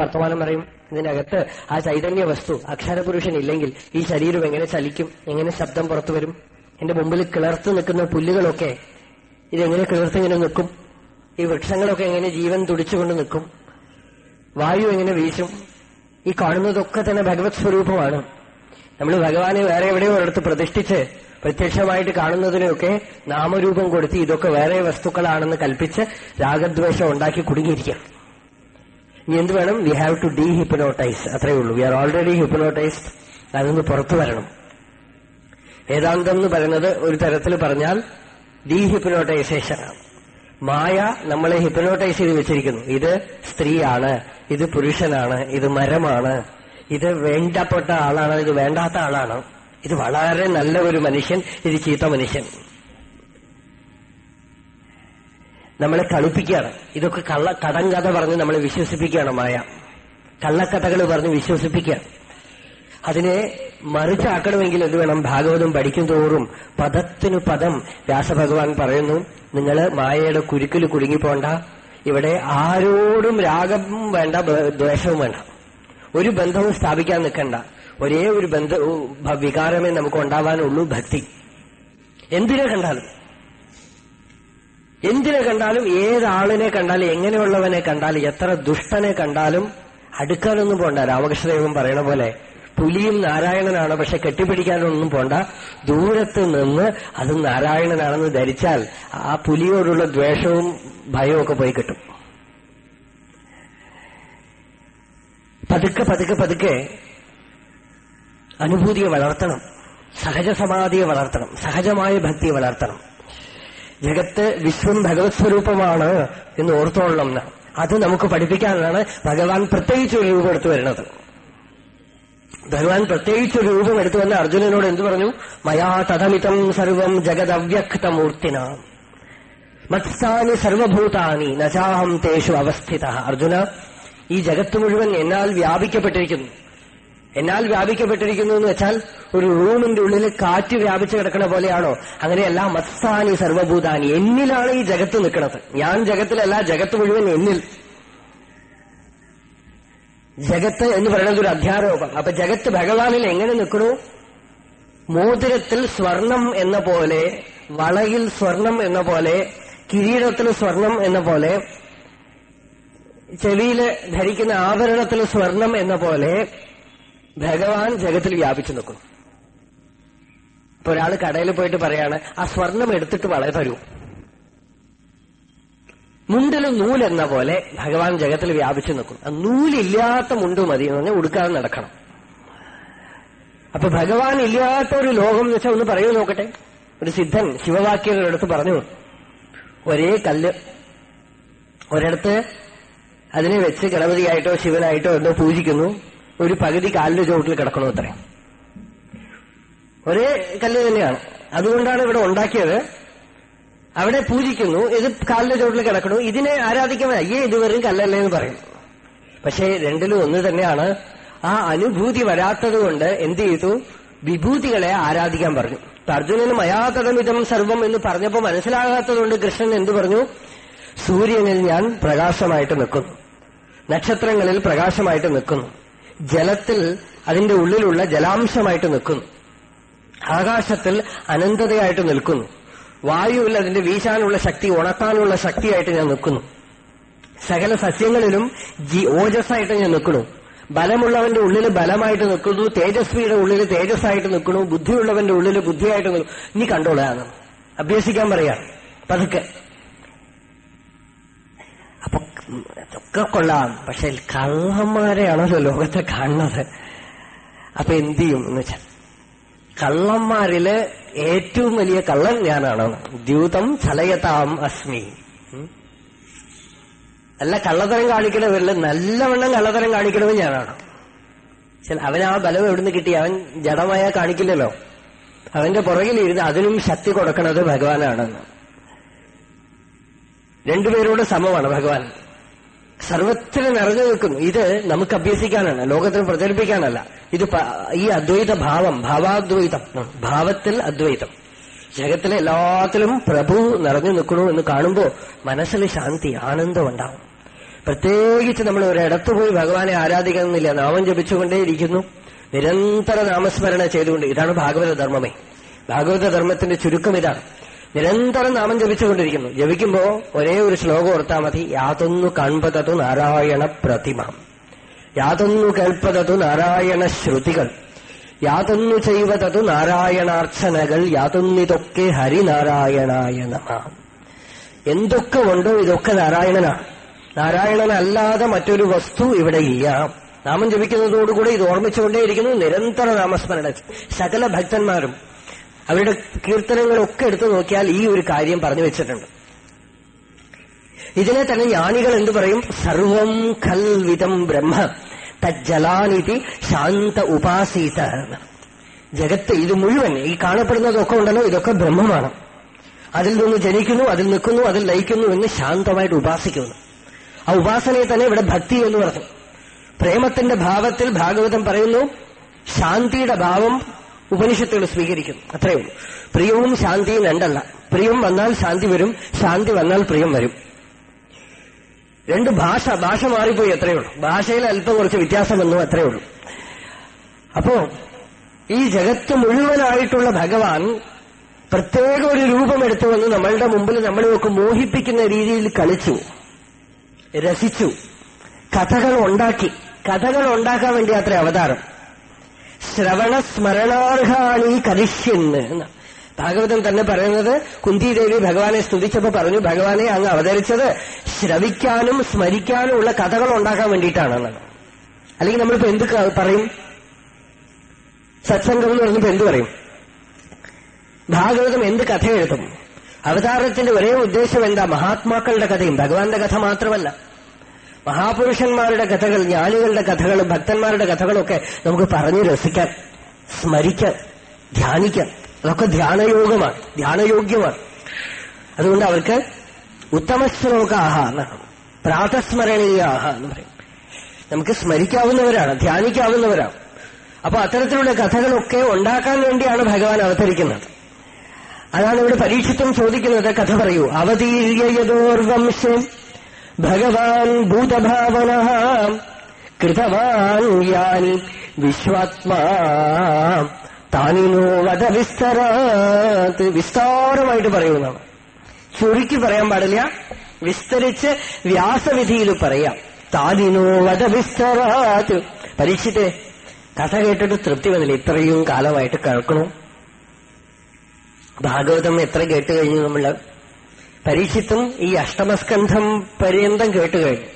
വർത്തമാനം പറയും. ഇതിനകത്ത് ആ ചൈതന്യ വസ്തു അക്ഷരപുരുഷൻ ഇല്ലെങ്കിൽ ഈ ശരീരം എങ്ങനെ ചലിക്കും എങ്ങനെ ശബ്ദം പുറത്തു വരും? എന്റെ മുമ്പിൽ കിളർത്ത് നിൽക്കുന്ന പുല്ലുകളൊക്കെ ഇതെങ്ങനെ കിളർത്തിങ്ങനെ നിൽക്കും? ഈ വൃക്ഷങ്ങളൊക്കെ എങ്ങനെ ജീവൻ തുടിച്ചുകൊണ്ട് നിൽക്കും? വായു എങ്ങനെ വീശും? ഈ കാണുന്നതൊക്കെ തന്നെ ഭഗവത് സ്വരൂപമാണ്. നമ്മൾ ഭഗവാനെ വേറെ എവിടെയോ ഒരിടത്ത് പ്രതിഷ്ഠിച്ച് പ്രത്യക്ഷമായിട്ട് കാണുന്നതിനൊക്കെ നാമരൂപം കൊടുത്ത് ഇതൊക്കെ വേറെ വസ്തുക്കളാണെന്ന് കൽപ്പിച്ച് രാഗദ്വേഷം ഉണ്ടാക്കി കുടുങ്ങിയിരിക്കാം ഇനി എന്ത് വേണം? We have to dehypnotise അത്രയേ ഉള്ളൂ. വി ആർ ഓൾറെഡി ഹിപ്പനോട്ടൈസ്ഡ് അതൊന്ന് പുറത്തു വരണം. വേദാന്തം എന്ന് പറയുന്നത് ഒരു തരത്തിൽ പറഞ്ഞാൽ ഡീ ഹിപ്പനോട്ടൈസേഷനാണ് മായ നമ്മളെ ഹിപ്പനോട്ടൈസ് ചെയ്ത് വെച്ചിരിക്കുന്നു. ഇത് സ്ത്രീയാണ് ഇത് പുരുഷനാണ് ഇത് മരമാണ് ഇത് വേണ്ടപ്പെട്ട ആളാണ് ഇത് വേണ്ടാത്ത ആളാണ്. ഇത് വളരെ നല്ല ഒരു മനുഷ്യൻ ഇത് ചീത്ത മനുഷ്യൻ. നമ്മളെ കളിപ്പിക്കുകയാണ് ഇതൊക്കെ കള്ള കടം കഥ പറഞ്ഞ് നമ്മളെ വിശ്വസിപ്പിക്കുകയാണ് മായ. കള്ളക്കഥകൾ പറഞ്ഞ് വിശ്വസിപ്പിക്കുകയാണ്. അതിനെ മറിച്ചാക്കണമെങ്കിൽ എന്ത് വേണം? ഭാഗവതം പഠിക്കും തോറും പദത്തിനു പദം വ്യാസഭഗവാൻ പറയുന്നു നിങ്ങൾ മായയുടെ കുരുക്കിൽ കുടുങ്ങിപ്പോണ്ട. ഇവിടെ ആരോടും രാഗവും വേണ്ട ദ്വേഷവും വേണ്ട. ഒരു ബന്ധവും സ്ഥാപിക്കാൻ നിൽക്കണ്ട. ഒരേ ഒരു ബന്ധ വികാരമേ നമുക്ക് ഉണ്ടാവാനുള്ളൂ ഭക്തി. എന്തിനെ കണ്ടാലും. എന്തിനെ കണ്ടാലും ഏതാളിനെ കണ്ടാലും എങ്ങനെയുള്ളവനെ കണ്ടാലും എത്ര ദുഷ്ടനെ കണ്ടാലും അടുക്കാനൊന്നും പോണ്ട. രാമകൃഷ്ണദേവൻ പറയണ പോലെ പുലിയും നാരായണനാണ് പക്ഷെ കെട്ടിപ്പിടിക്കാനൊന്നും പോണ്ട. ദൂരത്ത് നിന്ന് അത് നാരായണനാണെന്ന് ധരിച്ചാൽ ആ പുലിയോടുള്ള ദ്വേഷവും ഭയവും ഒക്കെ പോയി കിട്ടും. പതുക്കെ പതുക്കെ പതുക്കെ അനുഭൂതിയെ വളർത്തണം. സഹജസമാധിയെ വളർത്തണം. സഹജമായ ഭക്തിയെ വളർത്തണം. ജഗത്ത് വിശ്വം ഭഗവത് സ്വരൂപമാണ് എന്ന് ഓർത്തോളണം. അത് നമുക്ക് പഠിപ്പിക്കാനാണ് ഭഗവാൻ പ്രത്യേകിച്ച് ഒരു രൂപം എടുത്തു വരുന്നത്. ഭഗവാൻ പ്രത്യേകിച്ച് ഒരു രൂപം എടുത്തു വന്ന അർജുനനോട് എന്തു പറഞ്ഞു? മയാ തഥമിതം സർവം ജഗദവ്യക്തമൂർത്തിന. മത്സാനി സർവഭൂതാനി നജാഹം തേഷു അവസ്ഥിത. അർജുന ഈ ജഗത്ത് മുഴുവൻ എന്നാൽ വ്യാപിക്കപ്പെട്ടിരിക്കുന്നു. എന്നാൽ വ്യാപിക്കപ്പെട്ടിരിക്കുന്നു എന്ന് വെച്ചാൽ ഒരു റൂമിന്റെ ഉള്ളിൽ കാറ്റ് വ്യാപിച്ചു കിടക്കണ പോലെയാണോ? അങ്ങനെയല്ല മസ്താനി സർവഭൂതാനി എന്നിലാണ് ഈ ജഗത്ത് നിൽക്കുന്നത് ഞാൻ ജഗത്തിലല്ല ജഗത്ത് മുഴുവൻ എന്നിൽ. ജഗത്ത് എന്ന് പറയുന്നത് ഒരു അധ്യാരോപം അപ്പൊ ജഗത്ത് ഭഗവാനിൽ എങ്ങനെ നിൽക്കണു? മോതിരത്തിൽ സ്വർണം എന്ന പോലെ വളയിൽ സ്വർണം എന്ന പോലെ കിരീടത്തിൽ സ്വർണം എന്ന പോലെ ചെവിയിൽ ധരിക്കുന്ന ആഭരണത്തിൽ സ്വർണം എന്ന പോലെ ഭഗവാൻ ജഗത്തിൽ വ്യാപിച്ചു നിൽക്കുന്നു. ഇപ്പൊ ഒരാൾ കടയിൽ പോയിട്ട് പറയാണ് ആ സ്വർണം എടുത്തിട്ട് വളരെ തരൂ മുണ്ടിലും നൂലെന്ന പോലെ ഭഗവാൻ ജഗത്തിൽ വ്യാപിച്ചു നിൽക്കും നൂലില്ലാത്ത മുണ്ട് മതി എന്ന് പറഞ്ഞാൽ ഉടുക്കാതെ നടക്കണം. അപ്പൊ ഭഗവാൻ ഇല്ലാത്ത ഒരു ലോകം എന്ന് വെച്ചാൽ ഒന്ന് പറയൂ നോക്കട്ടെ. ഒരു സിദ്ധൻ ശിവവാക്യങ്ങളെടുത്ത് പറഞ്ഞു ഒരേ കല്ല് ഒരിടത്ത് അതിനെ വെച്ച് ഗണപതിയായിട്ടോ ശിവനായിട്ടോ എന്തോ പൂജിക്കുന്നു. ഒരു പകുതി കാലിന്റെ ചുവട്ടിൽ കിടക്കണോ അത്രേ? ഒരേ കല്ല് തന്നെയാണ്. അതുകൊണ്ടാണ് ഇവിടെ ഉണ്ടാക്കിയത്. അവിടെ പൂജിക്കുന്നു. ഇത് കാലിന്റെ ചുവട്ടിൽ കിടക്കണു. ഇതിനെ ആരാധിക്കാൻ അയ്യേ ഇത് വെറും കല്ലല്ലേ എന്ന് പറയും. പക്ഷേ രണ്ടിലും ഒന്ന് തന്നെയാണ്. ആ അനുഭൂതി വരാത്തത് കൊണ്ട് എന്ത് ചെയ്തു? വിഭൂതികളെ ആരാധിക്കാൻ പറഞ്ഞു. അർജുനന് മയാതമിതം സർവം എന്ന് പറഞ്ഞപ്പോൾ മനസ്സിലാകാത്തതുകൊണ്ട് കൃഷ്ണൻ എന്തു പറഞ്ഞു? സൂര്യനിൽ ഞാൻ പ്രകാശമായിട്ട് നിൽക്കുന്നു. നക്ഷത്രങ്ങളിൽ പ്രകാശമായിട്ട് നിൽക്കുന്നു. ജലത്തിൽ അതിന്റെ ഉള്ളിലുള്ള ജലാംശമായിട്ട് നിൽക്കുന്നു. ആകാശത്തിൽ അനന്തതയായിട്ട് നിൽക്കുന്നു. വായുവിൽ അതിന്റെ വീശാനുള്ള ശക്തി ഉണക്കാനുള്ള ശക്തിയായിട്ട് ഞാൻ നിൽക്കുന്നു. സകല സസ്യങ്ങളിലും ജി ഓജസ്സായിട്ട് ഞാൻ നിൽക്കുന്നു. ബലമുള്ളവന്റെ ഉള്ളിൽ ബലമായിട്ട് നിൽക്കുന്നു തേജസ്വിയുടെ ഉള്ളിൽ തേജസ്സായിട്ട് നിൽക്കുന്നു ബുദ്ധിയുള്ളവന്റെ ഉള്ളിൽ ബുദ്ധിയായിട്ട് നിൽക്കുന്നു. ഇനി കണ്ടോളാണ് അഭ്യസിക്കാൻ പറയാം. പതുക്കെ. അപ്പൊ ഒക്കെ കൊള്ളാം. പക്ഷെ കള്ളന്മാരെയാണല്ലോ ലോകത്തെ കാണുന്നത്? അപ്പൊ എന്ത് ചെയ്യും എന്ന് വെച്ചാൽ കള്ളന്മാരിൽ ഏറ്റവും വലിയ കള്ളൻ ഞാനാണ്. ദ്യൂതം ചലയതാം അസ്മി. അല്ല കള്ളത്തരം കാണിക്കണവരിൽ നല്ലവണ്ണം കള്ളത്തരം കാണിക്കണവ് ഞാനാണ്. അവൻ ആ ബലം എവിടുന്ന് കിട്ടി? അവൻ ജഡമായ കാണിക്കില്ലല്ലോ. അവന്റെ പുറകിലിരുന്ന് അതിനും ശക്തി കൊടുക്കണത് ഭഗവാനാണെന്ന്. രണ്ടുപേരോട് സമമാണ് ഭഗവാൻ. സർവത്തിൽ നിറഞ്ഞു നിൽക്കുന്നു. ഇത് നമുക്ക് അഭ്യസിക്കാനാണ് ലോകത്തിന് പ്രചരിപ്പിക്കാനല്ല. ഇത് ഈ അദ്വൈത ഭാവം ഭാവാദ്വൈതം ഭാവത്തിൽ അദ്വൈതം. ജഗത്തിലെ എല്ലാത്തിലും പ്രഭു നിറഞ്ഞു നിൽക്കുന്നു എന്ന് കാണുമ്പോൾ മനസ്സിൽ ശാന്തി ആനന്ദം ഉണ്ടാവും. പ്രത്യേകിച്ച് നമ്മൾ ഒരിടത്ത് പോയി ഭഗവാനെ ആരാധിക്കുന്നില്ല. നാമം ജപിച്ചുകൊണ്ടേയിരിക്കുന്നു. നിരന്തര നാമസ്മരണ ചെയ്തുകൊണ്ട് ഇതാണ് ഭാഗവത ധർമ്മമേ ഭാഗവത ധർമ്മത്തിന്റെ ചുരുക്കം ഇതാണ്. നിരന്തരം നാമം ജപിച്ചുകൊണ്ടിരിക്കുന്നു. ജപിക്കുമ്പോ ഒരേ ഒരു ശ്ലോകം ഓർത്താൽ മതി. യാതൊന്നു കാൺപതതു നാരായണ പ്രതിമ. യാതൊന്നു കേൾപ്പതതു നാരായണ ശ്രുതികൾ. യാതൊന്നു ചെയ്യുവതതു നാരായണാർച്ചനകൾ. യാതൊന്നിതൊക്കെ ഹരിനാരായണായ എന്തൊക്കെ ഉണ്ടോ ഇതൊക്കെ നാരായണനാണ് നാരായണനല്ലാതെ മറ്റൊരു വസ്തു ഇവിടെ ഇല്ല. നാമം ജപിക്കുന്നതോടുകൂടി ഇത് ഓർമ്മിച്ചുകൊണ്ടേയിരിക്കുന്നു. നിരന്തര നാമസ്മരണ. സകല ഭക്തന്മാരും അവരുടെ കീർത്തനങ്ങളൊക്കെ എടുത്തു നോക്കിയാൽ ഈ ഒരു കാര്യം പറഞ്ഞു വെച്ചിട്ടുണ്ട്. ഇതിനെ തന്നെ ജ്ഞാനികൾ എന്തു പറയും? സർവം ഖൽവിതം ബ്രഹ്മ തജ്ജലാനിതി ശാന്ത ഉപാസീത ജഗത്ത് ഇത് മുഴുവൻ ഈ കാണപ്പെടുന്നതൊക്കെ ഉണ്ടല്ലോ ഇതൊക്കെ ബ്രഹ്മമാണ്. അതിൽ നിന്ന് ജനിക്കുന്നു അതിൽ നിൽക്കുന്നു അതിൽ ലയിക്കുന്നു എന്ന് ശാന്തമായിട്ട് ഉപാസിക്കുന്നു. ആ ഉപാസനയെ തന്നെ ഇവിടെ ഭക്തി എന്ന് പറഞ്ഞു. പ്രേമത്തിന്റെ ഭാവത്തിൽ ഭാഗവതം പറയുന്നു ശാന്തിയുടെ ഭാവം ഉപനിഷത്തുകൾ സ്വീകരിക്കുന്നു. അത്രയേ ഉള്ളൂ. പ്രിയവും ശാന്തിയും രണ്ടല്ല. പ്രിയം വന്നാൽ ശാന്തി വരും ശാന്തി വന്നാൽ പ്രിയം വരും. രണ്ട് ഭാഷ ഭാഷ മാറിപ്പോയി അത്രയേ ഉള്ളൂ. ഭാഷയിൽ അല്പം കുറച്ച് വ്യത്യാസം വന്നു അത്രയേ ഉള്ളൂ. അപ്പോ ഈ ജഗത്ത് മുഴുവനായിട്ടുള്ള ഭഗവാൻ പ്രത്യേക ഒരു രൂപമെടുത്തു വന്ന് നമ്മളുടെ മുമ്പിൽ നമ്മളെയൊക്കെ മോഹിപ്പിക്കുന്ന രീതിയിൽ കളിച്ചു രസിച്ചു കഥകൾ ഉണ്ടാക്കി കഥകൾ ഉണ്ടാക്കാൻ വേണ്ടി അത്ര അവതാരം. ശ്രവണ സ്മരണാർഹാണി കരിഷ്യന്ന് എന്ന്. ഭാഗവതം തന്നെ പറയുന്നത് കുന്തിദേവി ഭഗവാനെ സ്തുതിച്ചപ്പോ പറഞ്ഞു ഭഗവാനെ അങ്ങ് അവതരിച്ചത് ശ്രവിക്കാനും സ്മരിക്കാനും ഉള്ള കഥകൾ ഉണ്ടാക്കാൻ വേണ്ടിയിട്ടാണെന്നാണ്. അല്ലെങ്കിൽ നമ്മളിപ്പോ എന്ത് പറയും? സത്സംഗം എന്ന് പറഞ്ഞപ്പോ എന്ത് പറയും? ഭാഗവതം എന്ത് കഥ എഴുതും അവതാരത്തിന്റെ ഒരേ ഉദ്ദേശം എന്താ? മഹാത്മാക്കളുടെ കഥയും ഭഗവാന്റെ കഥ മാത്രമല്ല. മഹാപുരുഷന്മാരുടെ കഥകൾ ജ്ഞാനികളുടെ കഥകൾ ഭക്തന്മാരുടെ കഥകളൊക്കെ നമുക്ക് പറഞ്ഞു രസിക്കാൻ സ്മരിക്കാൻ ധ്യാനിക്കാൻ അതൊക്കെ ധ്യാനയോഗമാണ് ധ്യാനയോഗ്യമാണ്. അതുകൊണ്ട് അവർക്ക് ഉത്തമശ്ലോകാഹ എന്നാണ് പ്രാതസ്മരണീയാഹ എന്ന് പറയും. നമുക്ക് സ്മരിക്കാവുന്നവരാണ് ധ്യാനിക്കാവുന്നവരാണ്. അപ്പൊ അത്തരത്തിലുള്ള കഥകളൊക്കെ ഉണ്ടാക്കാൻ വേണ്ടിയാണ് ഭഗവാൻ അവതരിക്കുന്നത്. അതാണ് ഇവിടെ പരീക്ഷിത്വം ചോദിക്കുന്നത് കഥ പറയൂ. അവതീര്യതോർവംശം ഭഗവാൻ ഭൂതഭാവന കൃതവാൻ യാൻ വിശ്വാത്മാ താനിനോ വധ വിസ്തരാത് വിസ്താരമായിട്ട് പറയുന്നതാണ് ചുരുക്കി പറയാൻ പാടില്ല. വിസ്തരിച്ച് വ്യാസവിധിയിൽ പറയാം. താനിനോ വധ വിസ്തരാത്. പരീക്ഷിത്തെ കഥ കേട്ടിട്ട് തൃപ്തി വന്നില്ല. ഇത്രയും കാലമായിട്ട് കേൾക്കണു. ഭാഗവതം എത്ര കേട്ട് കഴിഞ്ഞു നമ്മൾ? പരീക്ഷിത്തും ഈ അഷ്ടമസ്കന്ധം പര്യന്തം കേട്ട് കഴിഞ്ഞു.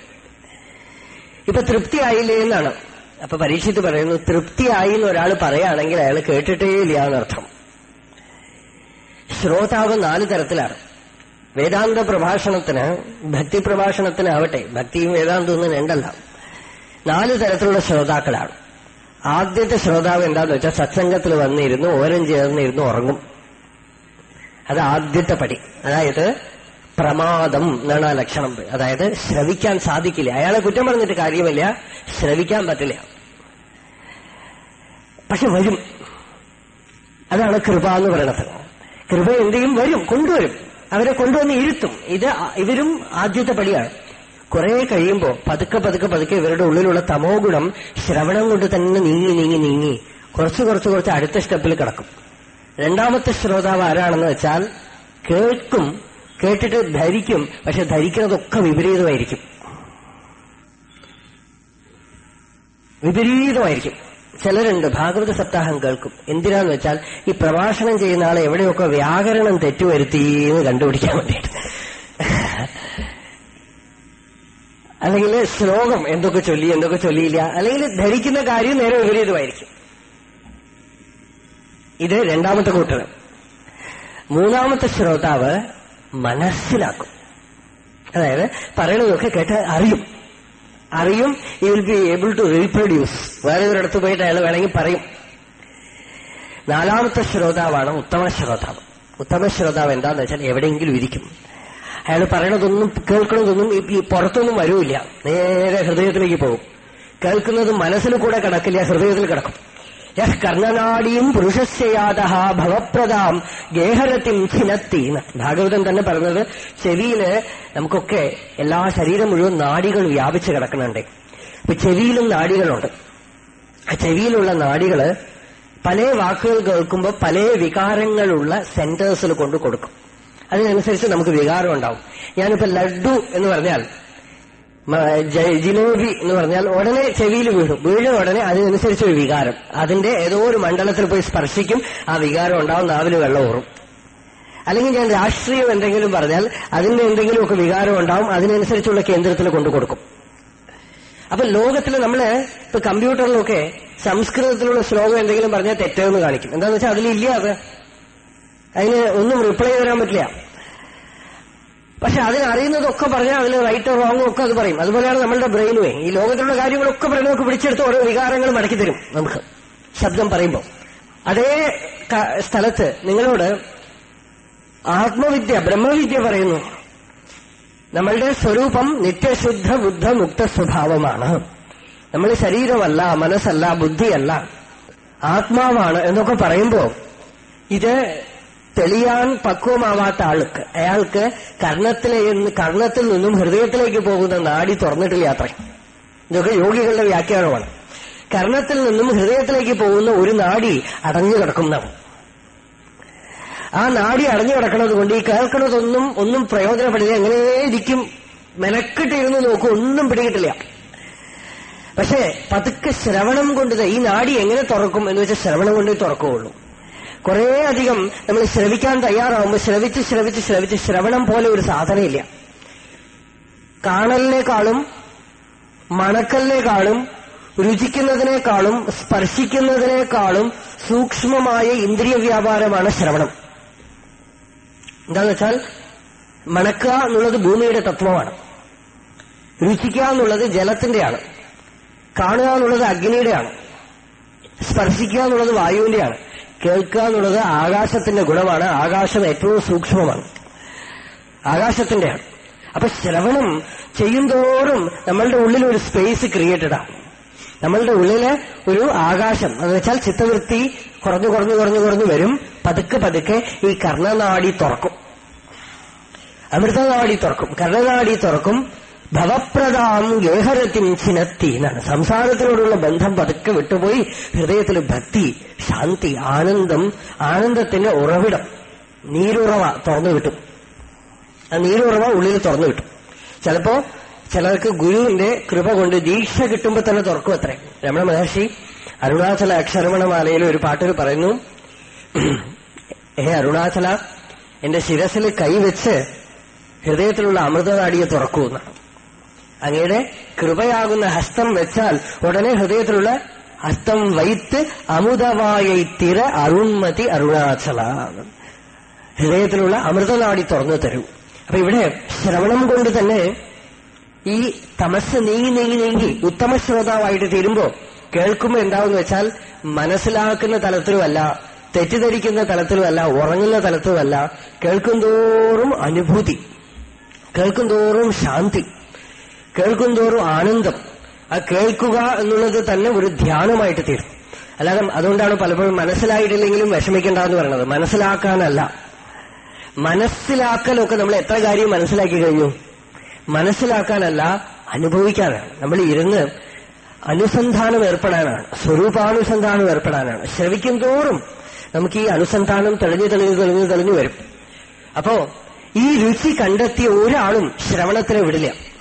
ഇപ്പൊ തൃപ്തിയായില്ലേ എന്നാണ്. അപ്പൊ പരീക്ഷിത്ത് പറയുന്നു തൃപ്തിയായി എന്ന് ഒരാൾ പറയുകയാണെങ്കിൽ അയാൾ കേട്ടിട്ടേ ഇല്ല എന്നർത്ഥം. ശ്രോതാവ് നാല് തരത്തിലാണ്. വേദാന്ത പ്രഭാഷണത്തിന് ഭക്തി പ്രഭാഷണത്തിനാവട്ടെ ഭക്തിയും വേദാന്തവും ഒന്നും രണ്ടല്ല. നാല് തരത്തിലുള്ള ശ്രോതാക്കളാണ്. ആദ്യത്തെ ശ്രോതാവ് എന്താന്ന് വെച്ചാൽ സത്സംഗത്തിൽ വന്നിരുന്നു ഓരം ചേർന്നിരുന്നു ഉറങ്ങും. അത് ആദ്യത്തെ പടി. അതായത് പ്രമാദം എന്നാണ് ആ ലക്ഷണം അതായത് ശ്രവിക്കാൻ സാധിക്കില്ല. അയാളെ കുറ്റം പറഞ്ഞിട്ട് കാര്യമില്ല. ശ്രവിക്കാൻ പറ്റില്ല. പക്ഷെ വരും. അതാണ് കൃപ എന്ന് പറയുന്നത്. കൃപ എന്ത് ചെയ്യും വരും കൊണ്ടുവരും. അവരെ കൊണ്ടുവന്ന് ഇരുത്തും. ഇത് ഇവരും ആദ്യത്തെ പടിയാണ്. കുറെ കഴിയുമ്പോൾ പതുക്കെ പതുക്കെ പതുക്കെ ഇവരുടെ ഉള്ളിലുള്ള തമോ ഗുണം ശ്രവണം കൊണ്ട് തന്നെ നീങ്ങി നീങ്ങി നീങ്ങി കുറച്ച് കുറച്ച് കുറച്ച് അടുത്ത സ്റ്റെപ്പിൽ കിടക്കും. രണ്ടാമത്തെ ശ്രോതാവ് ആരാണെന്ന് വെച്ചാൽ കേൾക്കും കേട്ടിട്ട് ധരിക്കും പക്ഷെ ധരിക്കുന്നതൊക്കെ വിപരീതമായിരിക്കും. വിപരീതമായിരിക്കും. ചിലരുണ്ട് ഭാഗവത സപ്താഹം കേൾക്കും. എന്തിനാന്ന് വെച്ചാൽ ഈ പ്രഭാഷണം ചെയ്യുന്ന ആളെ എവിടെയൊക്കെ വ്യാകരണം തെറ്റുവരുത്തി എന്ന് കണ്ടുപിടിക്കാൻ വേണ്ടിയിട്ട്. അല്ലെങ്കിൽ ശ്ലോകം എന്തൊക്കെ ചൊല്ലി എന്തൊക്കെ ചൊല്ലിയില്ല. അല്ലെങ്കിൽ ധരിക്കുന്ന കാര്യം നേരെ വിപരീതമായിരിക്കും. ഇത് രണ്ടാമത്തെ കൂട്ടർ മൂന്നാമത്തെ ശ്രോതാവ് മനസ്സിലാക്കും. അതായത് പറയണതൊക്കെ കേട്ട് അറിയും. അറിയും you will be able to reproduce വേറെ ഒരിടത്ത് പോയിട്ട് അയാൾ വേണമെങ്കിൽ പറയും. നാലാമത്തെ ശ്രോതാവാണ് ഉത്തമ ശ്രോതാവ്. ഉത്തമ ശ്രോതാവ് എന്താന്ന് വെച്ചാൽ എവിടെയെങ്കിലും ഇരിക്കും. അയാൾ പറയണതൊന്നും കേൾക്കണതൊന്നും ഈ- പുറത്തൊന്നും വരൂല്ല. നേരെ ഹൃദയത്തിലേക്ക് പോകും. കേൾക്കുന്നത് മനസ്സിൽ കൂടെ കിടക്കില്ല ഹൃദയത്തിൽ കിടക്കും. യഹ് കർണനാടിയും പുരുഷസ്യയാത ഭവപ്രദാം. ഗേഹരത്തിം ഛിനത്തീന്ന് ഭാഗവതം തന്നെ പറഞ്ഞത് ചെവിയിൽ നമുക്കൊക്കെ എല്ലാ ശരീരം മുഴുവൻ നാടികൾ വ്യാപിച്ചു കിടക്കുന്നുണ്ട്. ഇപ്പൊ ചെവിയിലും നാടികളുണ്ട്. ആ ചെവിയിലുള്ള നാടികൾ പല വാക്കുകൾ കേൾക്കുമ്പോൾ പല വികാരങ്ങളുള്ള സെന്റേഴ്സിൽ കൊണ്ടു കൊടുക്കും. അതിനനുസരിച്ച് നമുക്ക് വികാരം ഉണ്ടാവും. ഞാനിപ്പോ ലഡു എന്ന് പറഞ്ഞാൽ ജിലേബി എന്ന് പറഞ്ഞാൽ ഉടനെ ചെവിയിൽ വീഴും. വീഴും ഉടനെ അതിനനുസരിച്ച് ഒരു വികാരം. അതിന്റെ ഏതോ ഒരു മണ്ഡലത്തിൽ പോയി സ്പർശിക്കും ആ വികാരം ഉണ്ടാവും നാവിൽ വെള്ളം ഓറും അല്ലെങ്കിൽ ഞാൻ രാഷ്ട്രീയം എന്തെങ്കിലും പറഞ്ഞാൽ അതിന്റെ എന്തെങ്കിലുമൊക്കെ വികാരം ഉണ്ടാവും അതിനനുസരിച്ചുള്ള കേന്ദ്രത്തിൽ കൊണ്ടു കൊടുക്കും. അപ്പൊ ലോകത്തിൽ നമ്മൾ ഇപ്പൊ കമ്പ്യൂട്ടറിലൊക്കെ സംസ്കൃതത്തിലുള്ള ശ്ലോകം എന്തെങ്കിലും പറഞ്ഞാൽ തെറ്റെന്ന് കാണിക്കും. എന്താന്ന് വെച്ചാൽ അതിലില്ല അത്. അതിന് ഒന്നും റിപ്ലൈ തരാൻ പറ്റില്ല. പക്ഷെ അതിനറിയുന്നതൊക്കെ പറഞ്ഞാൽ അതിൽ റൈറ്റോ റോങ്ങോ ഒക്കെ അത് പറയും. അതുപോലെയാണ് നമ്മളുടെ ബ്രെയിനുവേ ഈ ലോകത്തിലുള്ള കാര്യങ്ങളൊക്കെ പറയുന്നതൊക്കെ പിടിച്ചെടുത്ത് ഓരോ വികാരങ്ങൾ മടക്കി തരും നമുക്ക്. ശബ്ദം പറയുമ്പോൾ. അതേ സ്ഥലത്ത് നിങ്ങളോട് ആത്മവിദ്യ ബ്രഹ്മവിദ്യ പറയുന്നു. നമ്മളുടെ സ്വരൂപം നിത്യശുദ്ധ ബുദ്ധ മുക്ത സ്വഭാവമാണ്. നമ്മൾ ശരീരമല്ല മനസ്സല്ല ബുദ്ധിയല്ല ആത്മാവാണ് എന്നൊക്കെ പറയുമ്പോൾ ഇത് തെളിയാൻ പക്വമാവാത്ത ആൾക്ക്. അയാൾക്ക് കർണത്തിലെ കർണത്തിൽ നിന്നും ഹൃദയത്തിലേക്ക് പോകുന്ന നാടി തുറന്നിട്ടില്ല യാത്ര ഇതൊക്കെ യോഗികളുടെ വ്യാഖ്യാനമാണ്. കർണത്തിൽ നിന്നും ഹൃദയത്തിലേക്ക് പോകുന്ന ഒരു നാടി അടഞ്ഞു കിടക്കുന്നതാണ് ആ നാടി അടഞ്ഞു കിടക്കുന്നത് കൊണ്ട് ഈ കേൾക്കുന്നതൊന്നും ഒന്നും പ്രയോജനപ്പെടില്ല. എങ്ങനെ ഇരിക്കും? മെനക്കെട്ടിരുന്ന് നോക്കും. ഒന്നും പിടികിട്ടില്ല. പക്ഷേ പതുക്കെ ശ്രവണം കൊണ്ട് ഈ നാടി എങ്ങനെ തുറക്കും എന്ന് വെച്ചാൽ ശ്രവണം കൊണ്ടേ തുറക്കുകയുള്ളൂ. കുറേ അധികം നമ്മൾ ശ്രവിക്കാൻ തയ്യാറാവുമ്പോൾ ശ്രവിച്ച് ശ്രവിച്ച് ശ്രവിച്ച് ശ്രവണം പോലെ ഒരു സാധനയില്ല. കാണലിനേക്കാളും മണക്കലിനേക്കാളും രുചിക്കുന്നതിനേക്കാളും സ്പർശിക്കുന്നതിനേക്കാളും സൂക്ഷ്മമായ ഇന്ദ്രിയ വ്യാപാരമാണ് ശ്രവണം. എന്താന്ന് വെച്ചാൽ മണക്കുക എന്നുള്ളത് ഭൂമിയുടെ തത്വമാണ്. രുചിക്കുക എന്നുള്ളത് ജലത്തിന്റെയാണ് കാണുക എന്നുള്ളത് അഗ്നിയുടെയാണ്. സ്പർശിക്കുക എന്നുള്ളത് വായുവിന്റെയാണ് കേൾക്കുക എന്നുള്ളത് ആകാശത്തിന്റെ ഗുണമാണ്. ആകാശം ഏറ്റവും സൂക്ഷ്മമാണ്. ആകാശത്തിന്റെയാണ് അപ്പൊ ശ്രവണം ചെയ്യുന്തോറും നമ്മളുടെ ഉള്ളിൽ ഒരു സ്പേസ് ക്രിയേറ്റഡ് ആണ് നമ്മളുടെ ഉള്ളിലെ ഒരു ആകാശം. എന്ന് വെച്ചാൽ ചിത്തവൃത്തി കുറഞ്ഞു കുറഞ്ഞു കുറഞ്ഞു കുറഞ്ഞു വരും. പതുക്കെ പതുക്കെ ഈ കർണനാടി തുറക്കും. അമൃതനാടി തുറക്കും. കർണനാടി തുറക്കും. ഭവപ്രദാം ഗേഹരത്തിൻ ചിനത്തി എന്നാണ്. സംസാരത്തിനോടുള്ള ബന്ധം പതുക്കെ വിട്ടുപോയി ഹൃദയത്തിൽ ഭക്തി ശാന്തി ആനന്ദം ആനന്ദത്തിന്റെ ഉറവിടം നീരുറവ തുറന്നു കിട്ടും ആ നീരുറവ ഉള്ളിൽ തുറന്നു കിട്ടും ചിലപ്പോ ചിലർക്ക് ഗുരുവിന്റെ കൃപ കൊണ്ട് ദീക്ഷ കിട്ടുമ്പോ തന്നെ തുറക്കും അത്രേ. രമണ മഹർഷി അരുണാചല അക്ഷരമണമാലയിൽ ഒരു പാട്ടിൽ പറയുന്നു ഹേ അരുണാചല എന്റെ ശിരസിൽ കൈവച്ച് ഹൃദയത്തിലുള്ള അമൃതനാടിയെ തുറക്കൂ എന്നാണ്. അങ്ങയുടെ കൃപയാകുന്ന ഹസ്തം വെച്ചാൽ ഉടനെ ഹൃദയത്തിലുള്ള ഹസ്തം വൈത്ത് അമുതവായ തിര അരുൺമതി അരുണാചല. ഹൃദയത്തിലുള്ള അമൃതനാടി തുറന്നു തരൂ. അപ്പൊ ഇവിടെ ശ്രവണം കൊണ്ട് തന്നെ ഈ തമസ് നീങ്ങി നീങ്ങി നീങ്ങി ഉത്തമ ശ്രോതാവായിട്ട് തീരുമ്പോ കേൾക്കുമ്പോ എന്താവെന്ന് വെച്ചാൽ മനസ്സിലാക്കുന്ന തലത്തിലുമല്ല തെറ്റിദ്ധരിക്കുന്ന തലത്തിലുമല്ല ഉറങ്ങുന്ന തലത്തിലുമല്ല കേൾക്കുന്തോറും അനുഭൂതി കേൾക്കുന്തോറും ശാന്തി. കേൾക്കുന്തോറും ആനന്ദം. ആ കേൾക്കുക എന്നുള്ളത് തന്നെ ഒരു ധ്യാനമായിട്ട് തീരും. അല്ലാതെ അതുകൊണ്ടാണ് പലപ്പോഴും മനസ്സിലായിട്ടില്ലെങ്കിലും വിഷമിക്കേണ്ട എന്ന് പറയുന്നത്. മനസ്സിലാക്കാനല്ല. മനസ്സിലാക്കലൊക്കെ നമ്മൾ എത്ര കാര്യം മനസ്സിലാക്കി കഴിഞ്ഞു? മനസ്സിലാക്കാനല്ല അനുഭവിക്കാനാണ്. നമ്മൾ ഇരുന്ന് അനുസന്ധാനം ഏർപ്പെടാനാണ്. സ്വരൂപാനുസന്ധാനം ഏർപ്പെടാനാണ്. ശ്രവിക്കും തോറും നമുക്ക് ഈ അനുസന്ധാനം തെളിഞ്ഞു തെളിഞ്ഞു തെളിഞ്ഞു തെളിഞ്ഞു വരും. അപ്പോ ഈ രുചി കണ്ടെത്തിയ ഒരാളും ശ്രവണത്തിനെ വിടില്ല.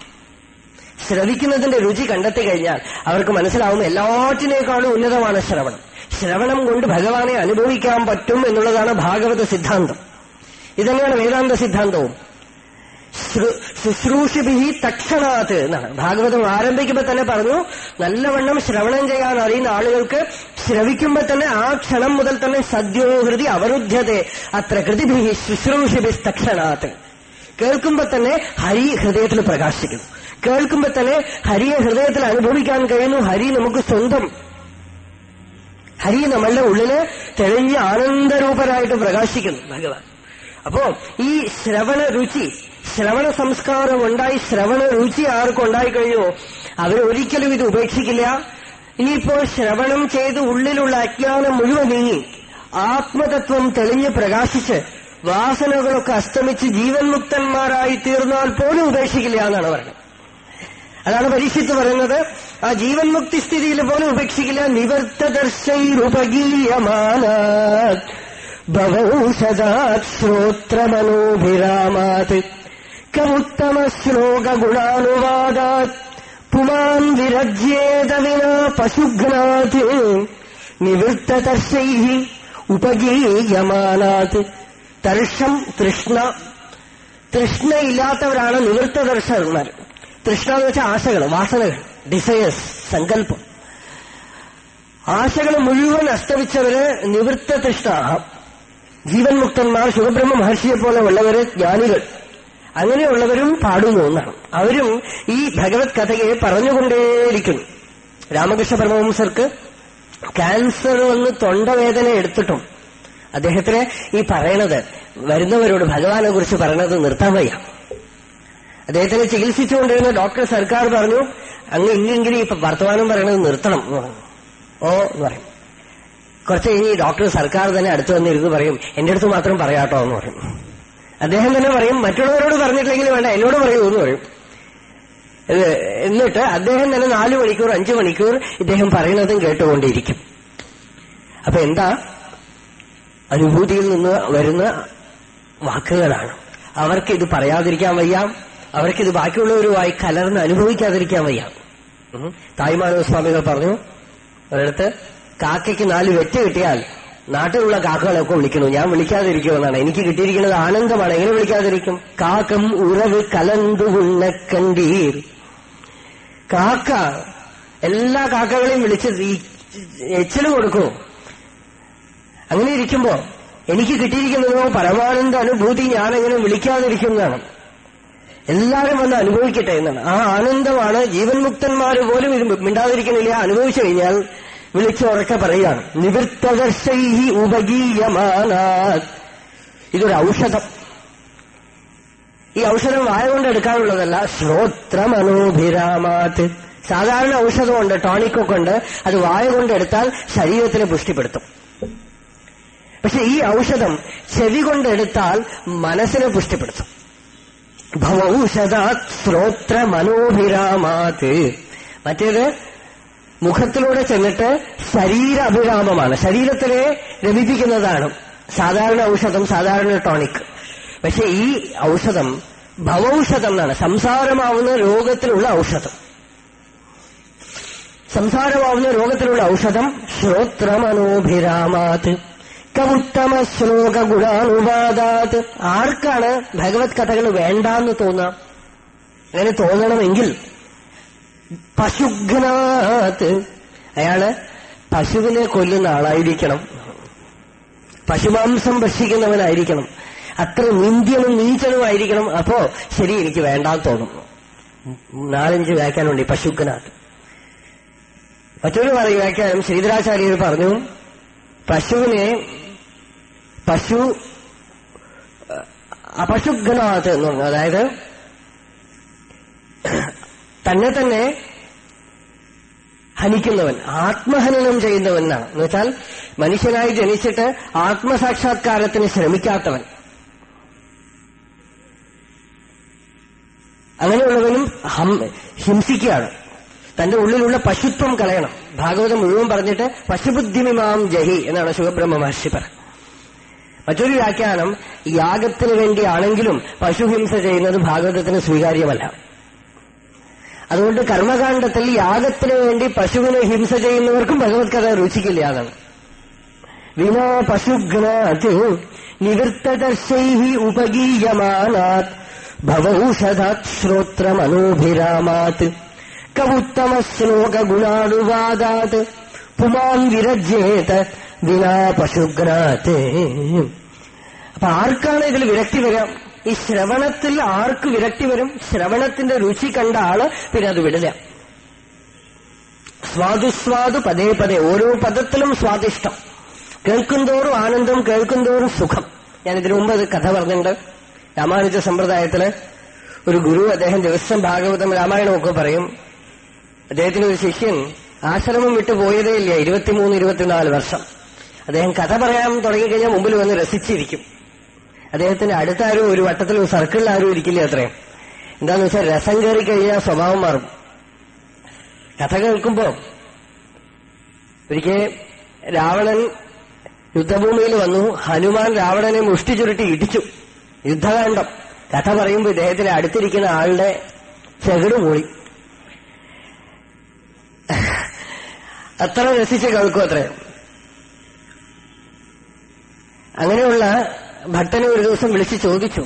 ശ്രവിക്കുന്നതിന്റെ രുചി കണ്ടെത്തി കഴിഞ്ഞാൽ അവർക്ക് മനസ്സിലാവും എല്ലാറ്റിനേക്കാളും ഉന്നതമാണ് ശ്രവണം. ശ്രവണം കൊണ്ട് ഭഗവാനെ അനുഭവിക്കാൻ പറ്റും എന്നുള്ളതാണ് ഭാഗവത സിദ്ധാന്തം. ഇതന്നെയാണ് വേദാന്ത സിദ്ധാന്തവും. ശുശ്രൂഷിഭി തക്ഷണാത്ത് എന്നാണ്. ഭാഗവതം ആരംഭിക്കുമ്പോൾ തന്നെ പറഞ്ഞു നല്ലവണ്ണം ശ്രവണം ചെയ്യാൻ അറിയുന്ന ആളുകൾക്ക് ശ്രവിക്കുമ്പോൾ തന്നെ ആ ക്ഷണം മുതൽ തന്നെ സദ്യോഹൃതി അവരുദ്ധ്യത അത്ര കൃതിഭി ശുശ്രൂഷിഭി തക്ഷണാത്ത് കേൾക്കുമ്പോൾ തന്നെ ഹരി ഹൃദയത്തിൽ പ്രകാശിക്കുന്നു. കേൾക്കുമ്പോൾ തന്നെ ഹരിയെ ഹൃദയത്തിൽ അനുഭവിക്കാൻ കഴിയുന്നു. ഹരി നമുക്ക് സ്വന്തം. ഹരി നമ്മളുടെ ഉള്ളിൽ തെളിഞ്ഞ് ആനന്ദരൂപരായിട്ട് പ്രകാശിക്കുന്നു ഭഗവാൻ. അപ്പോ ഈ ശ്രവണ രുചി ശ്രവണ സംസ്കാരം ഉണ്ടായി ശ്രവണ രുചി ആർക്കും ഉണ്ടായി കഴിയുമോ അവരൊരിക്കലും ഇത് ഉപേക്ഷിക്കില്ല. ഇനിയിപ്പോൾ ശ്രവണം ചെയ്ത് ഉള്ളിലുള്ള അജ്ഞാനം മുഴുവൻ നീങ്ങി. ആത്മതത്വം തെളിഞ്ഞ് പ്രകാശിച്ച് വാസനകളൊക്കെ അസ്തമിച്ച് ജീവൻ മുക്തന്മാരായി തീർന്നാൽ പോലും ഉപേക്ഷിക്കില്ല എന്നാണ് പറയുന്നത് അതാണ് പരീക്ഷിച്ച് പറയുന്നത്. ആ ജീവൻ മുക്തി സ്ഥിതിയിൽ പോലും ഉപേക്ഷിക്കില്ല. നിവർത്തദർശൈരുപഗീയമാനാത് ഭവൗഷധാത് ശ്രോത്രമനോഭിരാമാത് കമുത്തമ ശ്ലോക ഗുണാനുവാദാത് പുമാൻ വിരജ്യേത വിനാ പശുഘ്നാത് നിവൃത്തതർശൈ ഉപഗീയമാനാത് തർഷം തൃഷ്ണ. തൃഷ്ണയില്ലാത്തവരാണ് നിവൃത്തദർശകന്മാർ തൃഷ്ണ എന്ന് വെച്ചാൽ ആശകൾ വാസനകൾ ഡിസയേഴ്സ് സങ്കല്പം. ആശകൾ മുഴുവൻ അസ്തമിച്ചവര് നിവൃത്ത തൃഷ്ണ ജീവൻ മുക്തന്മാർ ശുഭബ്രഹ്മ മഹർഷിയെ പോലെ ഉള്ളവര് ജ്ഞാനികൾ. അങ്ങനെയുള്ളവരും പാടുന്നു എന്നാണ്. അവരും ഈ ഭഗവത് കഥയെ പറഞ്ഞുകൊണ്ടേയിരിക്കുന്നു. രാമകൃഷ്ണ പരമവംസർക്ക് ക്യാൻസർ വന്ന് തൊണ്ടവേദന എടുത്തിട്ടും അദ്ദേഹത്തിന് ഈ പറയണത് വരുന്നവരോട് ഭഗവാനെ കുറിച്ച് പറയണത് നിർത്താൻ വയ്യ. അദ്ദേഹത്തിനെ ചികിത്സിച്ചുകൊണ്ടിരുന്ന ഡോക്ടർ സർക്കാർ പറഞ്ഞു അങ്ങ് ഇല്ലെങ്കിൽ ഈ വർത്തമാനം പറയണത് നിർത്തണം. എന്ന് പറഞ്ഞു ഓ എന്ന് പറയും. കുറച്ച് കഴിഞ്ഞ് ഈ ഡോക്ടർ സർക്കാർ തന്നെ അടുത്ത് വന്നിരുന്ന് പറയും എന്റെ അടുത്ത് മാത്രം പറയാട്ടോ എന്ന് പറയും. അദ്ദേഹം തന്നെ പറയും മറ്റുള്ളവരോട് പറഞ്ഞിട്ടില്ലെങ്കിൽ വേണ്ട എന്നോട് പറയൂ എന്ന് പറയും. എന്നിട്ട് അദ്ദേഹം തന്നെ നാലു മണിക്കൂർ അഞ്ചു മണിക്കൂർ ഇദ്ദേഹം പറയുന്നതും കേട്ടുകൊണ്ടിരിക്കും. അപ്പൊ എന്താ? അനുഭൂതിയിൽ നിന്ന് വരുന്ന വാക്കുകളാണ്. അവർക്ക് ഇത് പറയാതിരിക്കാൻ വയ്യ. അവർക്കിത് ബാക്കിയുള്ളവരുമായി കലർന്ന് അനുഭവിക്കാതിരിക്കാൻ വയ്യ. തായ്മാനവ സ്വാമികൾ പറഞ്ഞു ഒരിടത്ത് കാക്കയ്ക്ക് നാല് വെറ്റ കിട്ടിയാൽ നാട്ടിലുള്ള കാക്കകളൊക്കെ വിളിക്കുന്നു. ഞാൻ വിളിക്കാതിരിക്കുമെന്നാണ് എനിക്ക് കിട്ടിയിരിക്കുന്നത് ആനന്ദമാണ്. എങ്ങനെ വിളിക്കാതിരിക്കും? കാക്കം ഉറവ് കലന്തു ഉണ്ണക്കണ്ടീർ കാക്ക എല്ലാ കാക്കകളെയും വിളിച്ച് എച്ചിൽ കൊടുക്കൂ. അങ്ങനെ ഇരിക്കുമ്പോ എനിക്ക് കിട്ടിയിരിക്കുന്നതോ പരമാനന്ദ അനുഭൂതി ഞാനെങ്ങനെ വിളിക്കാതിരിക്കുന്നതാണ് എല്ലാവരും വന്ന് അനുഭവിക്കട്ടെ എന്നാണ്. ആ ആനന്ദമാണ് ജീവൻ മുക്തന്മാര് പോലും ഇത് മിണ്ടാതിരിക്കണില്ല അനുഭവിച്ചു കഴിഞ്ഞാൽ വിളിച്ചു ഉറക്കെ പറയുകയാണ്. നിവൃത്തദർശൈ ഉപഗീയമാനാത്. ഇതൊരു ഔഷധം. ഈ ഔഷധം വായ കൊണ്ട് എടുക്കാനുള്ളതല്ല ശ്രോത്രമനോഭിരാമാത്. സാധാരണ ഔഷധമുണ്ട് ടോണിക്കൊക്കെ ഉണ്ട്. അത് വായ കൊണ്ട് എടുത്താൽ ശരീരത്തിനെ പുഷ്ടിപ്പെടുത്തും. പക്ഷെ ഈ ഔഷധം ചെവി കൊണ്ടെടുത്താൽ മനസ്സിനെ പുഷ്ടിപ്പെടുത്തും. ഭവൌഷധാത് ശ്രോത്ര മനോഭിരാമാത് മറ്റേത് മുഖത്തിലൂടെ ചെന്നിട്ട് ശരീര അഭിരാമമാണ് ശരീരത്തിലെ രമിപ്പിക്കുന്നതാണ് സാധാരണ ഔഷധം സാധാരണ ടോണിക്. പക്ഷെ ഈ ഔഷധം ഭവൌഷധം എന്നാണ് സംസാരമാവുന്ന രോഗത്തിലുള്ള ഔഷധം. സംസാരമാവുന്ന രോഗത്തിലുള്ള ഔഷധം ശ്രോത്രമനോഭിരാമാത് കവുത്തമ ശ്ലോക ഗുണാനുപാതാത് ആർക്കാണ് ഭഗവത് കഥകൾ വേണ്ടാന്ന് തോന്നാം? അങ്ങനെ തോന്നണമെങ്കിൽ പശുഘ്നാത് അയാൾ പശുവിനെ കൊല്ലുന്ന ആളായിരിക്കണം. പശുമാംസം ഭക്ഷിക്കുന്നവനായിരിക്കണം. അത്ര നിന്ദ്യനും നീചനുമായിരിക്കണം അപ്പോ ശരി എനിക്ക് വേണ്ടാന്ന് തോന്നുന്നു നാലഞ്ച് വ്യാഖ്യാനമുണ്ട് പശുഘ്നാത് മറ്റൊരു പറയും വ്യാഖ്യാനം ശ്രീധരാചാര്യർ പറഞ്ഞു പശുവിനെ പശു അപശുഗ്നാഥ് എന്ന് പറഞ്ഞു. അതായത് തന്നെ തന്നെ ഹനിക്കുന്നവൻ ആത്മഹനനം ചെയ്യുന്നവൻ എന്നാണ്. എന്ന് വെച്ചാൽ മനുഷ്യനായി ജനിച്ചിട്ട് ആത്മസാക്ഷാത്കാരത്തിന് ശ്രമിക്കാത്തവൻ. അങ്ങനെയുള്ളവനും ഹിംസിക്കുകയാണ്. തന്റെ ഉള്ളിലുള്ള പശുത്വം കളയണം. ഭാഗവതം മുഴുവൻ പറഞ്ഞിട്ട് പശുബുദ്ധിമിമാം ജഹി എന്നാണ് ശിവബ്രഹ്മ മഹർഷി പറഞ്ഞത്. മറ്റൊരു വ്യാഖ്യാനം യാഗത്തിന് വേണ്ടിയാണെങ്കിലും പശുഹിംസ ചെയ്യുന്നത് ഭാഗവതത്തിന് സ്വീകാര്യമല്ല. അതുകൊണ്ട് കർമ്മകാണ്ഡത്തിൽ യാഗത്തിന് വേണ്ടി പശുവിനെ ഹിംസ ചെയ്യുന്നവർക്കും ഭഗവത് കഥ രുചിക്കില്ല എന്നാണ് വിനാ പശുഘ്നാത് നിവൃത്തദർശൈ ഉപഗീയമാനാത് ഭവൌഷധാത് ശ്രോത്രമനോഭിരാമാത് കവുത്തമ ശ്ലോക ഗുണാനുവാദാത് പുമാൻ വിരജ്യേത് വിനാ അപ്പൊ ആർക്കാണ് ഇതിൽ വിരക്തി വരാം? ഈ ശ്രവണത്തിൽ ആർക്ക് വിരക്തി വരും? ശ്രവണത്തിന്റെ രുചി കണ്ട ആൾ പിന്നെ അത് വിടില്ല. സ്വാദുസ്വാദു പതേ പതേ. ഓരോ പദത്തിലും സ്വാദിഷ്ടം. കേൾക്കുന്തോറും ആനന്ദം കേൾക്കുന്തോറും സുഖം. ഞാൻ ഇതിനു മുമ്പ് കഥ പറഞ്ഞിട്ടുണ്ട്. രാമാനുജ സമ്പ്രദായത്തിൽ ഒരു ഗുരു അദ്ദേഹം ദിവസം ഭാഗവതം രാമായണമൊക്കെ പറയും. അദ്ദേഹത്തിന് ഒരു ശിഷ്യൻ ആശ്രമം വിട്ടു പോയതേ ഇല്ല. ഇരുപത്തിമൂന്ന് ഇരുപത്തിനാല് വർഷം. അദ്ദേഹം കഥ പറയാൻ തുടങ്ങിക്കഴിഞ്ഞാൽ മുമ്പിൽ വന്ന് രസിച്ചിരിക്കും. അദ്ദേഹത്തിന്റെ അടുത്താരും ഒരു വട്ടത്തിൽ സർക്കിളിൽ ആരും ഇരിക്കില്ല അത്രയും എന്താന്ന് വെച്ചാൽ രസം കയറി കഴിഞ്ഞാൽ സ്വഭാവം മാറും. കഥ കേൾക്കുമ്പോ ഒരിക്കൽ രാവണൻ യുദ്ധഭൂമിയിൽ വന്നു. ഹനുമാൻ രാവണനെ മുഷ്ടി ചുരുട്ടി ഇടിച്ചു. യുദ്ധകാന്ഡം. കഥ പറയുമ്പോൾ ഇദ്ദേഹത്തിന് അടുത്തിരിക്കുന്ന ആളുടെ ചെകിട് മൂളി. അത്ര രസിച്ച് കേൾക്കും അത്രേ. അങ്ങനെയുള്ള ഭക്തനെ ഒരു ദിവസം വിളിച്ച് ചോദിച്ചു.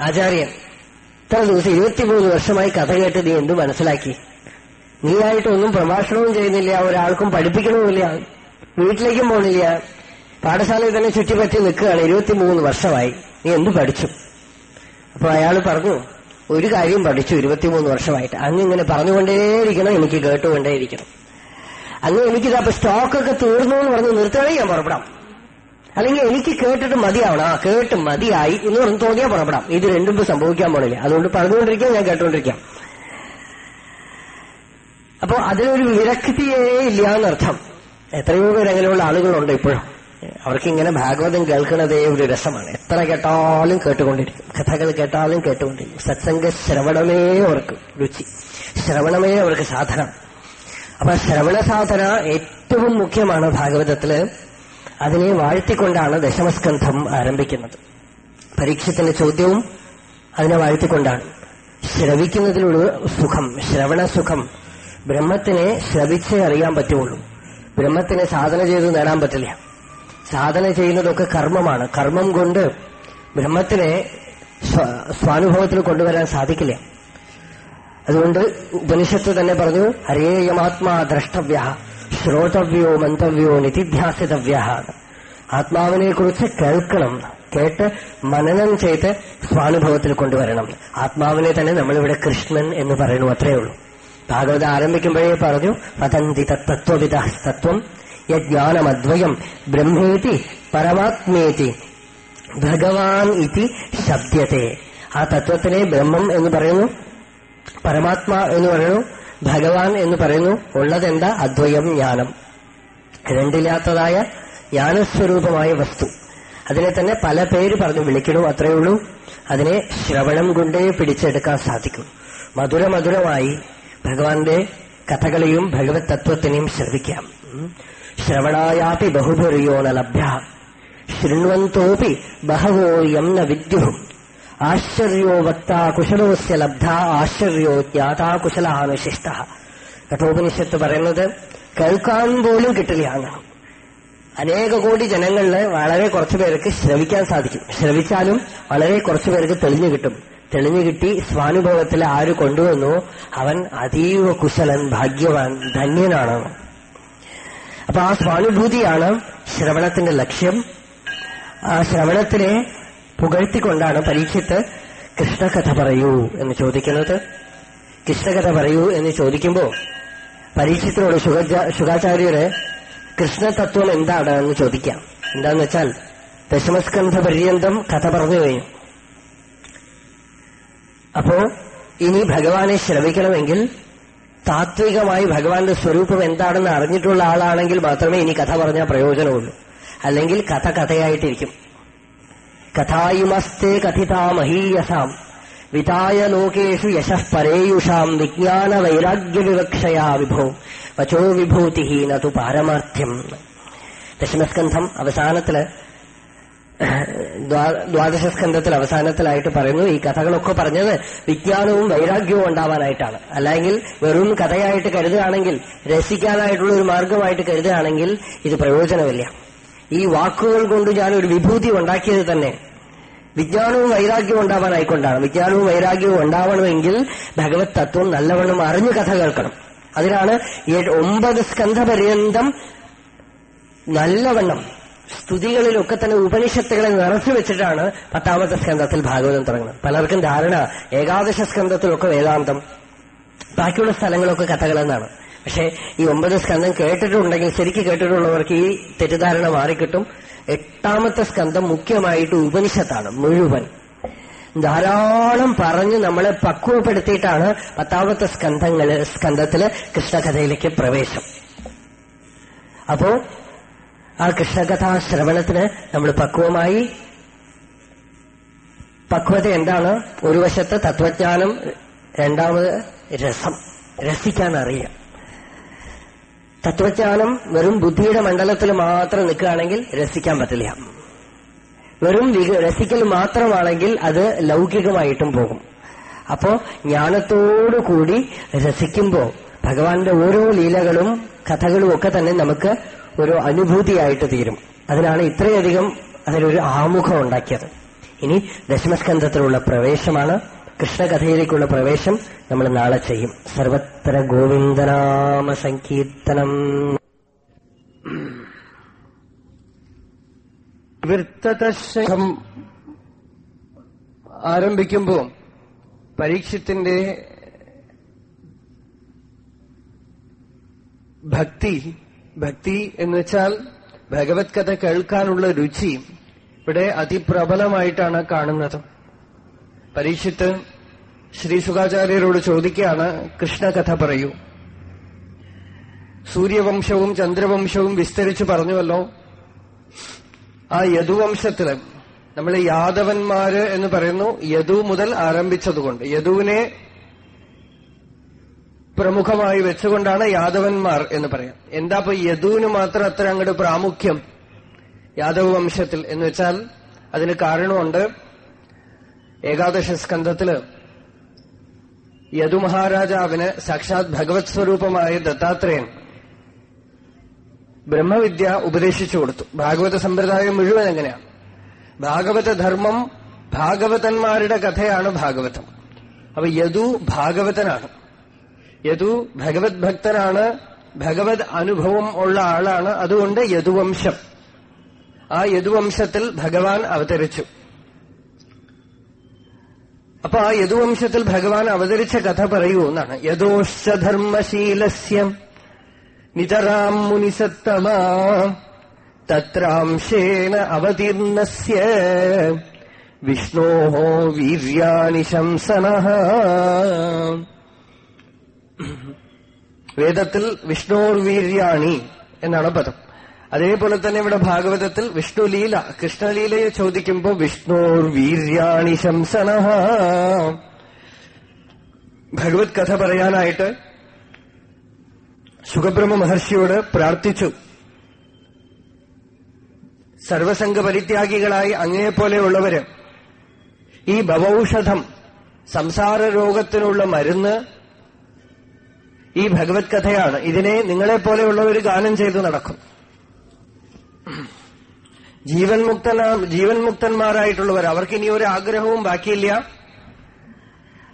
ആചാര്യൻ ഇത്ര ദിവസം ഇരുപത്തിമൂന്ന് വർഷമായി കഥ കേട്ട് നീ എന്തു മനസ്സിലാക്കി? നീയായിട്ടൊന്നും പ്രഭാഷണവും ചെയ്യുന്നില്ല ഒരാൾക്കും പഠിപ്പിക്കണമില്ല വീട്ടിലേക്കും പോണില്ല. പാഠശാലയിൽ തന്നെ ചുറ്റിപ്പറ്റി നിൽക്കുകയാണ് ഇരുപത്തിമൂന്ന് വർഷമായി. നീ എന്തു പഠിച്ചു? അപ്പൊ അയാൾ പറഞ്ഞു ഒരു കാര്യം പഠിച്ചു ഇരുപത്തിമൂന്ന് വർഷമായിട്ട്. അങ്ങ് ഇങ്ങനെ പറഞ്ഞുകൊണ്ടേയിരിക്കണം എനിക്ക് കേട്ടുകൊണ്ടേയിരിക്കണം. അങ്ങ് എനിക്കിത് അപ്പൊ സ്റ്റോക്കൊക്കെ തീർന്നു എന്ന് പറഞ്ഞ് നിർത്തുകയാണെങ്കിൽ ഞാൻ പുറപ്പെടാം. അല്ലെങ്കിൽ എനിക്ക് കേട്ടിട്ട് മതിയാവണം. ആ കേട്ട് മതിയായി എന്ന് പറഞ്ഞ് തോന്നിയാൽ പുറപ്പെടാം. ഇത് രണ്ടും സംഭവിക്കാൻ പോണില്ല. അതുകൊണ്ട് പറഞ്ഞുകൊണ്ടിരിക്കാം ഞാൻ കേട്ടുകൊണ്ടിരിക്കാം അപ്പോ അതിനൊരു വിരക്തിയേ ഇല്ല എന്നർത്ഥം. എത്രയോ പേര് അങ്ങനെയുള്ള ആളുകളുണ്ട് ഇപ്പോഴും. അവർക്ക് ഇങ്ങനെ ഭാഗവതം കേൾക്കുന്നതേ ഒരു രസമാണ്. എത്ര കേട്ടാലും കേട്ടുകൊണ്ടിരിക്കും. കഥകൾ കേട്ടാലും കേട്ടുകൊണ്ടിരിക്കും. സത്സംഗ ശ്രവണമേ അവർക്ക് രുചി. ശ്രവണമേ അവർക്ക് സാധന. അപ്പൊ ശ്രവണ സാധന ഏറ്റവും മുഖ്യമാണ് ഭാഗവതത്തിൽ. അതിനെ വാഴ്ത്തിക്കൊണ്ടാണ് ദശമസ്കന്ധം ആരംഭിക്കുന്നത്. പരീക്ഷത്തിന്റെ ചോദ്യവും അതിനെ വാഴ്ത്തിക്കൊണ്ടാണ്. ശ്രവിക്കുന്നതിലുള്ള സുഖം ശ്രവണ സുഖം ബ്രഹ്മത്തിനെ ശ്രവിച്ചേ അറിയാൻ പറ്റുള്ളൂ. ബ്രഹ്മത്തിനെ സാധന ചെയ്ത് നേടാൻ പറ്റില്ല. സാധന ചെയ്യുന്നതൊക്കെ കർമ്മമാണ്. കർമ്മം കൊണ്ട് ബ്രഹ്മത്തിനെ സ്വ- സ്വാനുഭവത്തിൽ കൊണ്ടുവരാൻ സാധിക്കില്ല. അതുകൊണ്ട് ഉപനിഷത്ത് തന്നെ പറഞ്ഞു ഹരേയമാത്മാ ദ്രഷ്ടവ്യ ശ്രോതവ്യോ മന്തവ്യോ നിതിധ്യാസിതവ്യ ആത്മാവിനെ കുറിച്ച് കേൾക്കണം. കേട്ട് മനനം ചെയ്ത് സ്വാനുഭവത്തിൽ കൊണ്ടുവരണം. ആത്മാവിനെ തന്നെ നമ്മളിവിടെ കൃഷ്ണൻ എന്ന് പറയുന്നു അത്രയേ ഉള്ളൂ. ഭാഗവത ആരംഭിക്കുമ്പോഴേ പറഞ്ഞു വദന്തി തത്വവിധ തത്വം യജ്ഞാനമദ്വയം ബ്രഹ്മേതി പരമാത്മേതി ഭഗവാൻ ഇതി ശബ്ദത്തെ ആ തത്വത്തിനെ ബ്രഹ്മം എന്ന് പറയുന്നു പരമാത്മാ എന്ന് പറയുന്നു ഭഗവാൻ എന്ന് പറയുന്നു ഉള്ളതെന്താ? അദ്വയം ജ്ഞാനം. രണ്ടില്ലാത്തതായ ജ്ഞാനസ്വരൂപമായ വസ്തു. അതിനെ തന്നെ പല പേര് പറഞ്ഞു വിളിക്കണു അത്രയേ ഉള്ളൂ. അതിനെ ശ്രവണം കൊണ്ടേ പിടിച്ചെടുക്കാൻ സാധിക്കും. മധുരമധുരമായി ഭഗവാന്റെ കഥകളെയും ഭഗവത് തത്വത്തിനെയും ശ്രവിക്കാം. ശ്രവണായാപി ബഹുഭുരിയോ ലഭ്യ. ശൃണ്വന്തോപി ബഹവോ യം ന വിദ്യു ആശ്ചര്യോ വക്ത കുശലോസ്യ ലബ്ധ ആശ്ചര്യോ ജ്ഞാതാ കുശലാനുശിഷ്ട കഠോപനിഷത്ത് പറയുന്നത് കേൾക്കാൻ പോലും കിട്ടില്ല അനേക കോടി ജനങ്ങളിൽ വളരെ കുറച്ചു പേർക്ക് ശ്രവിക്കാൻ സാധിക്കും. ശ്രവിച്ചാലും വളരെ കുറച്ചു പേർക്ക് തെളിഞ്ഞു കിട്ടും. തെളിഞ്ഞു കിട്ടി സ്വാനുഭവത്തിൽ ആര് കൊണ്ടുവന്നു? അവൻ അതീവ കുശലൻ ഭാഗ്യവാൻ ധന്യനാണ്. അപ്പൊ ആ സ്വാനുഭൂതിയാണ് ശ്രവണത്തിന്റെ ലക്ഷ്യം. ആ ശ്രവണത്തിനെ പുകഴ്ത്തിക്കൊണ്ടാണ് പരീക്ഷത്ത് കൃഷ്ണകഥ പറയൂ എന്ന് ചോദിക്കുന്നത്. കൃഷ്ണകഥ പറയൂ എന്ന് ചോദിക്കുമ്പോൾ പരീക്ഷത്തിനോട് കൃഷ്ണ കൃഷ്ണതത്വം എന്താണ് എന്ന് ചോദിക്കാം. എന്താന്ന് വെച്ചാൽ ദശമസ്കന്ധ പര്യന്തം കഥ പറഞ്ഞു കഴിഞ്ഞു. അപ്പോ ഇനി ഭഗവാനെ ശ്രവിക്കണമെങ്കിൽ താത്വികമായി ഭഗവാന്റെ സ്വരൂപം എന്താണെന്ന് അറിഞ്ഞിട്ടുള്ള ആളാണെങ്കിൽ മാത്രമേ ഇനി കഥ പറഞ്ഞാൽ പ്രയോജനമുള്ളൂ. അല്ലെങ്കിൽ കഥ കഥയായിട്ടിരിക്കും. കഥായുമസ്തേ കഥിതാ മഹീയസാം വിതായ ലോകേഷു യശഃ പരേയുഷാം വിജ്ഞാന വൈരാഗ്യ വിവക്ഷയാ വിഭോ. വചോ വിഭൂതി നതു പാരമാർത്ഥ്യം. ദശമസ്കന്ധം അവസാനത്തിൽ ദ്വാദശ സ്കന്ധത്തിൽ അവസാനത്തിലായിട്ട് പറയുന്നു ഈ കഥകളൊക്കെ പറഞ്ഞത് വിജ്ഞാനവും വൈരാഗ്യവും ഉണ്ടാവാനായിട്ടാണ്. അല്ലെങ്കിൽ വെറും കഥയായിട്ട് കരുതുകയാണെങ്കിൽ രസിക്കാനായിട്ടുള്ള ഒരു മാർഗമായിട്ട് കരുതുകയാണെങ്കിൽ ഇത് പ്രയോജനമില്ല. ഈ വാക്കുകൾ കൊണ്ട് ഞാൻ ഒരു വിഭൂതി ഉണ്ടാക്കിയത് തന്നെ. വിജ്ഞാനവും വൈരാഗ്യവും ഉണ്ടാവാനായിക്കൊണ്ടാണ്. വിജ്ഞാനവും വൈരാഗ്യവും ഉണ്ടാവണമെങ്കിൽ ഭഗവത് തത്വം നല്ലവണ്ണം അറിഞ്ഞു കഥ കേൾക്കണം. അതിനാണ് ഒമ്പത് സ്കന്ധപര്യന്തം നല്ലവണ്ണം സ്തുതികളിലൊക്കെ തന്നെ ഉപനിഷത്തുകളെ നിറച്ചു വെച്ചിട്ടാണ് പത്താമത്തെ സ്കന്ധത്തിൽ ഭാഗവതം തുടങ്ങുന്നത്. പലർക്കും ധാരണ ഏകാദശ സ്കന്ധത്തിലൊക്കെ വേദാന്തം. ബാക്കിയുള്ള സ്ഥലങ്ങളൊക്കെ കഥകളെന്നാണ്. പക്ഷെ ഈ ഒമ്പത് സ്കന്ധം കേട്ടിട്ടുണ്ടെങ്കിൽ ശരിക്കും കേട്ടിട്ടുള്ളവർക്ക് ഈ തെറ്റിദ്ധാരണ മാറിക്കിട്ടും. എട്ടാമത്തെ സ്കന്ധം മുഖ്യമായിട്ട് ഉപനിഷത്താണ് മുഴുവൻ. ധാരാളം പറഞ്ഞ് നമ്മളെ പക്വപ്പെടുത്തിയിട്ടാണ് പത്താമത്തെ സ്കന്ധങ്ങൾ സ്കന്ധത്തിൽ കൃഷ്ണകഥയിലേക്ക് പ്രവേശം. അപ്പോ ആ കൃഷ്ണകഥാ ശ്രവണത്തിന് നമ്മൾ പക്വമായി. പക്വത എന്താണ്? ഒരു വശത്ത് തത്വജ്ഞാനം രണ്ടാമത് രസം. രസിക്കാൻ അറിയാം തത്വജ്ഞാനം വെറും ബുദ്ധിയുടെ മണ്ഡലത്തിൽ മാത്രം നിൽക്കുകയാണെങ്കിൽ രസിക്കാൻ പറ്റില്ല. വെറും രസിക്കൽ മാത്രമാണെങ്കിൽ അത് ലൗകികമായിട്ടും പോകും. അപ്പോ ജ്ഞാനത്തോടുകൂടി രസിക്കുമ്പോൾ ഭഗവാന്റെ ഓരോ ലീലകളും കഥകളും ഒക്കെ തന്നെ നമുക്ക് ഒരു അനുഭൂതിയായിട്ട് തീരും. അതിനാണ് ഇത്രയധികം അതിലൊരു ആമുഖം ഉണ്ടാക്കിയത്. ഇനി ദശമസ്കന്ധത്തിലുള്ള പ്രവേശമാണ്. കൃഷ്ണകഥയിലേക്കുള്ള പ്രവേശം നമ്മൾ നാളെ ചെയ്യും. സർവത്ര ഗോവിന്ദനാമ സങ്കീർത്തനം വൃത്തതശം ആരംഭിക്കുമ്പോൾ പരീക്ഷത്തിന്റെ ഭക്തി ഭക്തി എന്ന് വെച്ചാൽ ഭഗവത് കഥ കേൾക്കാനുള്ള രുചി ഇവിടെ അതിപ്രബലമായിട്ടാണ് കാണുന്നത്. പരീക്ഷിത്ത് ശ്രീ സുഖാചാര്യരോട് ചോദിക്കുകയാണ് കൃഷ്ണകഥ പറയൂ. സൂര്യവംശവും ചന്ദ്രവംശവും വിസ്തരിച്ചു പറഞ്ഞുവല്ലോ. ആ യദുവംശത്തിൽ നമ്മൾ യാദവന്മാര് എന്ന് പറയുന്നു യദു മുതൽ ആരംഭിച്ചതുകൊണ്ട്. യദുവിനെ പ്രമുഖമായി വെച്ചുകൊണ്ടാണ് യാദവന്മാർ എന്ന് പറയാം. എന്താ ഇപ്പൊ യദുവിന് മാത്രം അത്ര അങ്ങോട്ട് പ്രാമുഖ്യം യാദവ വംശത്തിൽ എന്ന് വെച്ചാൽ അതിന് കാരണമുണ്ട്. ഏകാദശ സ്കന്ധത്തിൽ യദുമഹാരാജാവിന് സാക്ഷാത് ഭഗവത് സ്വരൂപമായ ദത്താത്രേയൻ ബ്രഹ്മവിദ്യ ഉപദേശിച്ചു കൊടുത്തു. ഭാഗവത സമ്പ്രദായം മുഴുവൻ എങ്ങനെയാണ് ഭാഗവതധർമ്മം ഭാഗവതന്മാരുടെ കഥയാണ് ഭാഗവതം. അപ്പൊ യദു ഭാഗവതനാണ്. യദു ഭഗവത് ഭക്തനാണ്. ഭഗവത് അനുഭവം ഉള്ള ആളാണ്. അതുകൊണ്ട് യദുവംശം. ആ യദുവംശത്തിൽ ഭഗവാൻ അവതരിച്ചു. അപ്പൊ ആ യദുവംശത്തിൽ ഭഗവാൻ അവതരിച്ച കഥ പറയൂ എന്നാണ്. യദോശ്ച ധർമ്മശീലസ്യം നിതരാം മുനിസത്തമാ തത്രാംശേണ അവതീർണസ്യ വിഷ്ണോ വീര്യാനിശംസന വേദത്തിൽ വിഷ്ണോർ വീര്യാണി എന്നാണ് പദം. അതേപോലെ തന്നെ ഇവിടെ ഭാഗവതത്തിൽ വിഷ്ണുലീല കൃഷ്ണലീലയെ ചോദിക്കുമ്പോൾ വിഷ്ണോർ വീര്യാണി ശംസന ഭഗവത് കഥ പറയാനായിട്ട് സുഖബ്രഹ്മ മഹർഷിയോട് പ്രാർത്ഥിച്ചു. സർവസംഘ പരിത്യാഗികളായി അങ്ങയെപ്പോലെയുള്ളവര് ഈ ഭവൌഷധം സംസാര രോഗത്തിനുള്ള മരുന്ന് ഈ ഭഗവത് കഥയാണ്. ഇതിനെ നിങ്ങളെപ്പോലെയുള്ളവർ ഗാനം ചെയ്ത് നടക്കും. ജീവൻ മുക്തനാ ജീവൻ മുക്തന്മാരായിട്ടുള്ളവർ അവർക്ക് ഇനി ഒരു ആഗ്രഹവും ബാക്കിയില്ല.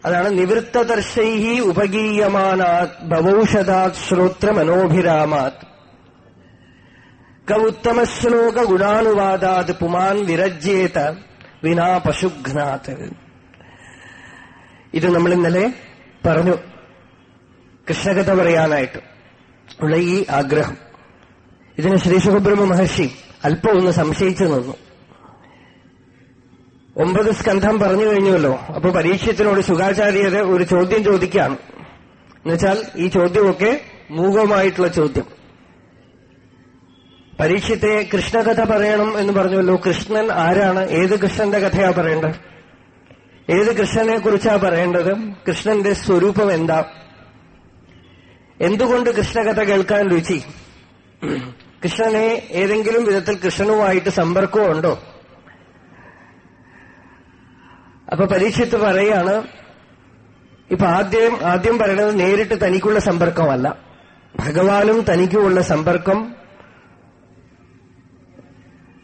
അതാണ് നിവൃത്തദർശൈഹി ഉപഗീയമാനാത് ഭവൌഷധാത് ശ്രോത്ര മനോഭിരാമാത് ക ഉത്തമശ്ലോക ഗുണാനുവാദാത് പുമാൻ വിരജ്യേത വിനാ പശുഘ്നാത്. ഇത് നമ്മൾ ഇന്നലെ പറഞ്ഞു. കൃഷ്ണകഥ പറയാനായിട്ട് ഉള്ള ഈ ആഗ്രഹം. ഇതിന് ശ്രീ സുഖബ്രഹ്മ മഹർഷി അല്പം ഒന്ന് സംശയിച്ചു നിന്നു. ഒമ്പത് സ്കന്ധം പറഞ്ഞു കഴിഞ്ഞുവല്ലോ. അപ്പൊ പരീക്ഷത്തിനോട് സുഖാചാര്യര് ഒരു ചോദ്യം ചോദിക്കുകയാണ് എന്നുവെച്ചാൽ ഈ ചോദ്യമൊക്കെ മൂകമായിട്ടുള്ള ചോദ്യം. പരീക്ഷത്തെ കൃഷ്ണകഥ പറയണം എന്ന് പറഞ്ഞുവല്ലോ. കൃഷ്ണൻ ആരാണ്? ഏത് കൃഷ്ണന്റെ കഥയാ പറയേണ്ടത്? ഏത് കൃഷ്ണനെ കുറിച്ചാ പറയേണ്ടത്? കൃഷ്ണന്റെ സ്വരൂപം എന്താ? എന്തുകൊണ്ട് കൃഷ്ണകഥ കേൾക്കാൻ രുചി? കൃഷ്ണനെ ഏതെങ്കിലും വിധത്തിൽ കൃഷ്ണനുമായിട്ട് സമ്പർക്കമുണ്ടോ? അപ്പൊ പരീക്ഷത്ത് പറയാണ് ഇപ്പൊ ആദ്യം ആദ്യം പറയുന്നത് നേരിട്ട് തനിക്കുള്ള സമ്പർക്കമല്ല. ഭഗവാനും തനിക്കുമുള്ള സമ്പർക്കം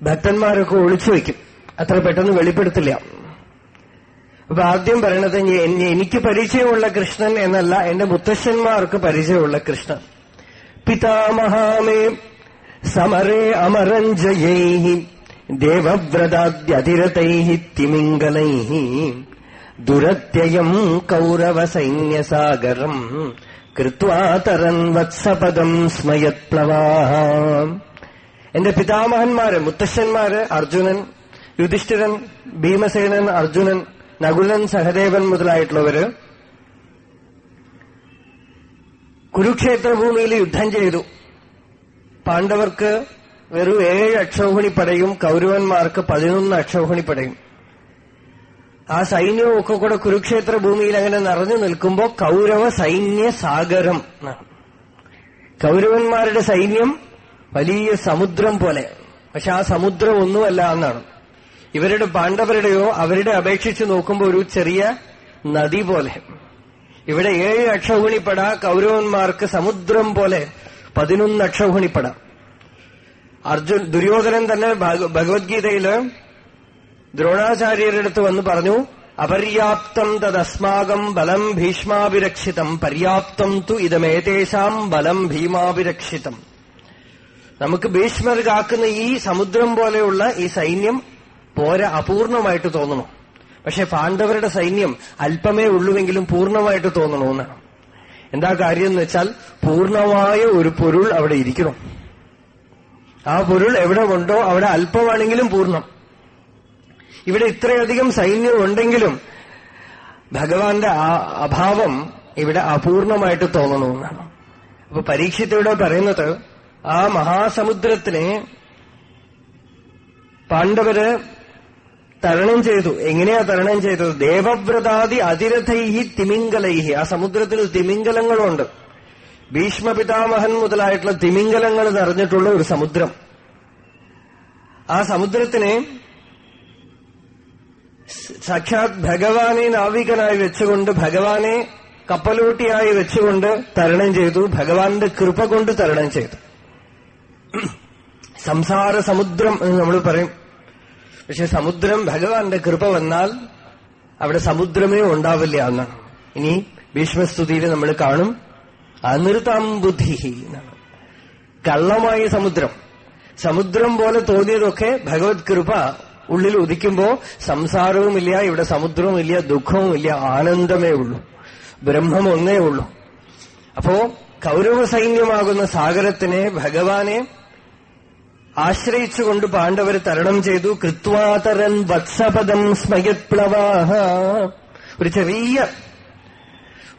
ഭക്തന്മാരൊക്കെ ഒളിച്ചു വയ്ക്കും. അത്ര പെട്ടെന്ന് വെളിപ്പെടുത്തില്ല. അപ്പൊ ആദ്യം പറയണത് എനിക്ക് പരിചയമുള്ള കൃഷ്ണൻ എന്നല്ല എന്റെ മുത്തശ്ശന്മാർക്ക് പരിചയമുള്ള കൃഷ്ണൻ. പിതാമഹാമേ സമരേ അമരഞ്ജയൈ ദേവവ്രതാദ്യതിരതൈ തിമിംഗലൈ ദുരത്യയം കൗരവസൈന്യസാഗരം കൃത്വാതരൻ വത്സപദം സ്മയത്പ്ലവാഹ എന്റെ പിതാമഹന്മാര് മുത്തശ്ശന്മാര് അർജുനൻ യുധിഷ്ഠിരൻ ഭീമസേനൻ അർജുനൻ നകുലൻ സഹദേവൻ മുതലായിട്ടുള്ളവര് കുരുക്ഷേത്ര ഭൂമിയിൽ യുദ്ധം ചെയ്തു. പാണ്ഡവർക്ക് വെറും ഏഴ് അക്ഷൗഹിണിപ്പടയും കൗരവന്മാർക്ക് പതിനൊന്ന് അക്ഷൗഹിണിപ്പടയും ആ സൈന്യവും ഒക്കെ കൂടെ കുരുക്ഷേത്ര ഭൂമിയിൽ അങ്ങനെ നിറഞ്ഞു നിൽക്കുമ്പോ കൗരവ സൈന്യ സാഗരം കൗരവന്മാരുടെ സൈന്യം വലിയ സമുദ്രം പോലെ. പക്ഷെ ആ സമുദ്രം ഒന്നുമല്ല എന്നാണ്. ഇവരുടെ പാണ്ഡവരുടെയോ അവരുടെ അപേക്ഷിച്ച് നോക്കുമ്പോൾ ഒരു ചെറിയ നദി പോലെ. ഇവിടെ ഏഴ് അക്ഷൗഹിണിപ്പട കൗരവന്മാർക്ക് സമുദ്രം പോലെ. പതിനൊന്ന് അക്ഷൗഹിണിപ്പട അർജുൻ ദുര്യോധനൻ തന്നെ ഭഗ- ഭഗവത്ഗീതയിൽ ദ്രോണാചാര്യരുടെ അടുത്ത് വന്ന് പറഞ്ഞു അപര്യാപ്തം തദസ്മാകം ബലം ഭീഷ്മാഭിരക്ഷിതം പര്യാപ്തം തു ഇതമേതേശാം ബലം ഭീമാഭിരക്ഷിതം നമുക്ക് ഭീഷ്മർ കാക്കുന്ന ഈ സമുദ്രം പോലെയുള്ള ഈ സൈന്യം പോര അപൂർണമായിട്ട് തോന്നണം. പക്ഷെ പാണ്ഡവരുടെ സൈന്യം അല്പമേ ഉള്ളുവെങ്കിലും പൂർണമായിട്ട് തോന്നണമെന്നാണ് എന്താ കാര്യം എന്ന് വെച്ചാൽ പൂർണമായ ഒരു പൊരുൾ അവിടെ ഇരിക്കണം. ആ പൊരുൾ എവിടെ ഉണ്ടോ അവിടെ അല്പമാണെങ്കിലും പൂർണം. ഇവിടെ ഇത്രയധികം സൈന്യം ഉണ്ടെങ്കിലും ഭഗവാന്റെ ആ അഭാവം ഇവിടെ അപൂർണമായിട്ട് തോന്നണമെന്നാണ്. അപ്പൊ പരീക്ഷത്തിലൂടെ പറയുന്നത് ആ മഹാസമുദ്രത്തിനെ പാണ്ഡവര് തരണം ചെയ്തു. എങ്ങനെയാ തരണം ചെയ്തത്? ദേവവ്രതാദി അതിരഥൈഹി തിമിംഗലൈഹി. ആ സമുദ്രത്തിൽ തിമിംഗലങ്ങളുണ്ട്. ഭീഷ്മപിതാമഹൻ മുതലായിട്ടുള്ള തിമിംഗലങ്ങൾ നിറഞ്ഞിട്ടുള്ള ഒരു സമുദ്രം. ആ സമുദ്രത്തിനെ സാക്ഷാത് ഭഗവാനെ നാവികനായി വെച്ചുകൊണ്ട് ഭഗവാനെ കപ്പലോട്ടിയായി വെച്ചുകൊണ്ട് തരണം ചെയ്തു. ഭഗവാന്റെ കൃപ കൊണ്ട് തരണം ചെയ്തു. സംസാര സമുദ്രം എന്ന് നമ്മൾ പറയും. പക്ഷെ സമുദ്രം ഭഗവാന്റെ കൃപ വന്നാൽ അവിടെ സമുദ്രമേ ഉണ്ടാവില്ല എന്ന് ഇനി ഭീഷ്മസ്തുതിയിൽ നമ്മൾ കാണും അനൃതാം ബുദ്ധി കള്ളമായ സമുദ്രം. സമുദ്രം പോലെ തോന്നിയതൊക്കെ ഭഗവത് കൃപ ഉള്ളിൽ ഉദിക്കുമ്പോ സംസാരവുമില്ല ഇവിടെ സമുദ്രവുമില്ല ദുഃഖവുമില്ല ആനന്ദമേ ഉള്ളൂ ബ്രഹ്മം ഒന്നേ ഉള്ളൂ. അപ്പോ കൗരവ സൈന്യമാകുന്ന സാഗരത്തിനെ ഭഗവാനെ ആശ്രയിച്ചുകൊണ്ട് പാണ്ഡവർ തരണം ചെയ്തു. കൃത്വാതരൻ വത്സപദം സ്മയത്പ്ലവാഹ. ഒരു ചെറിയ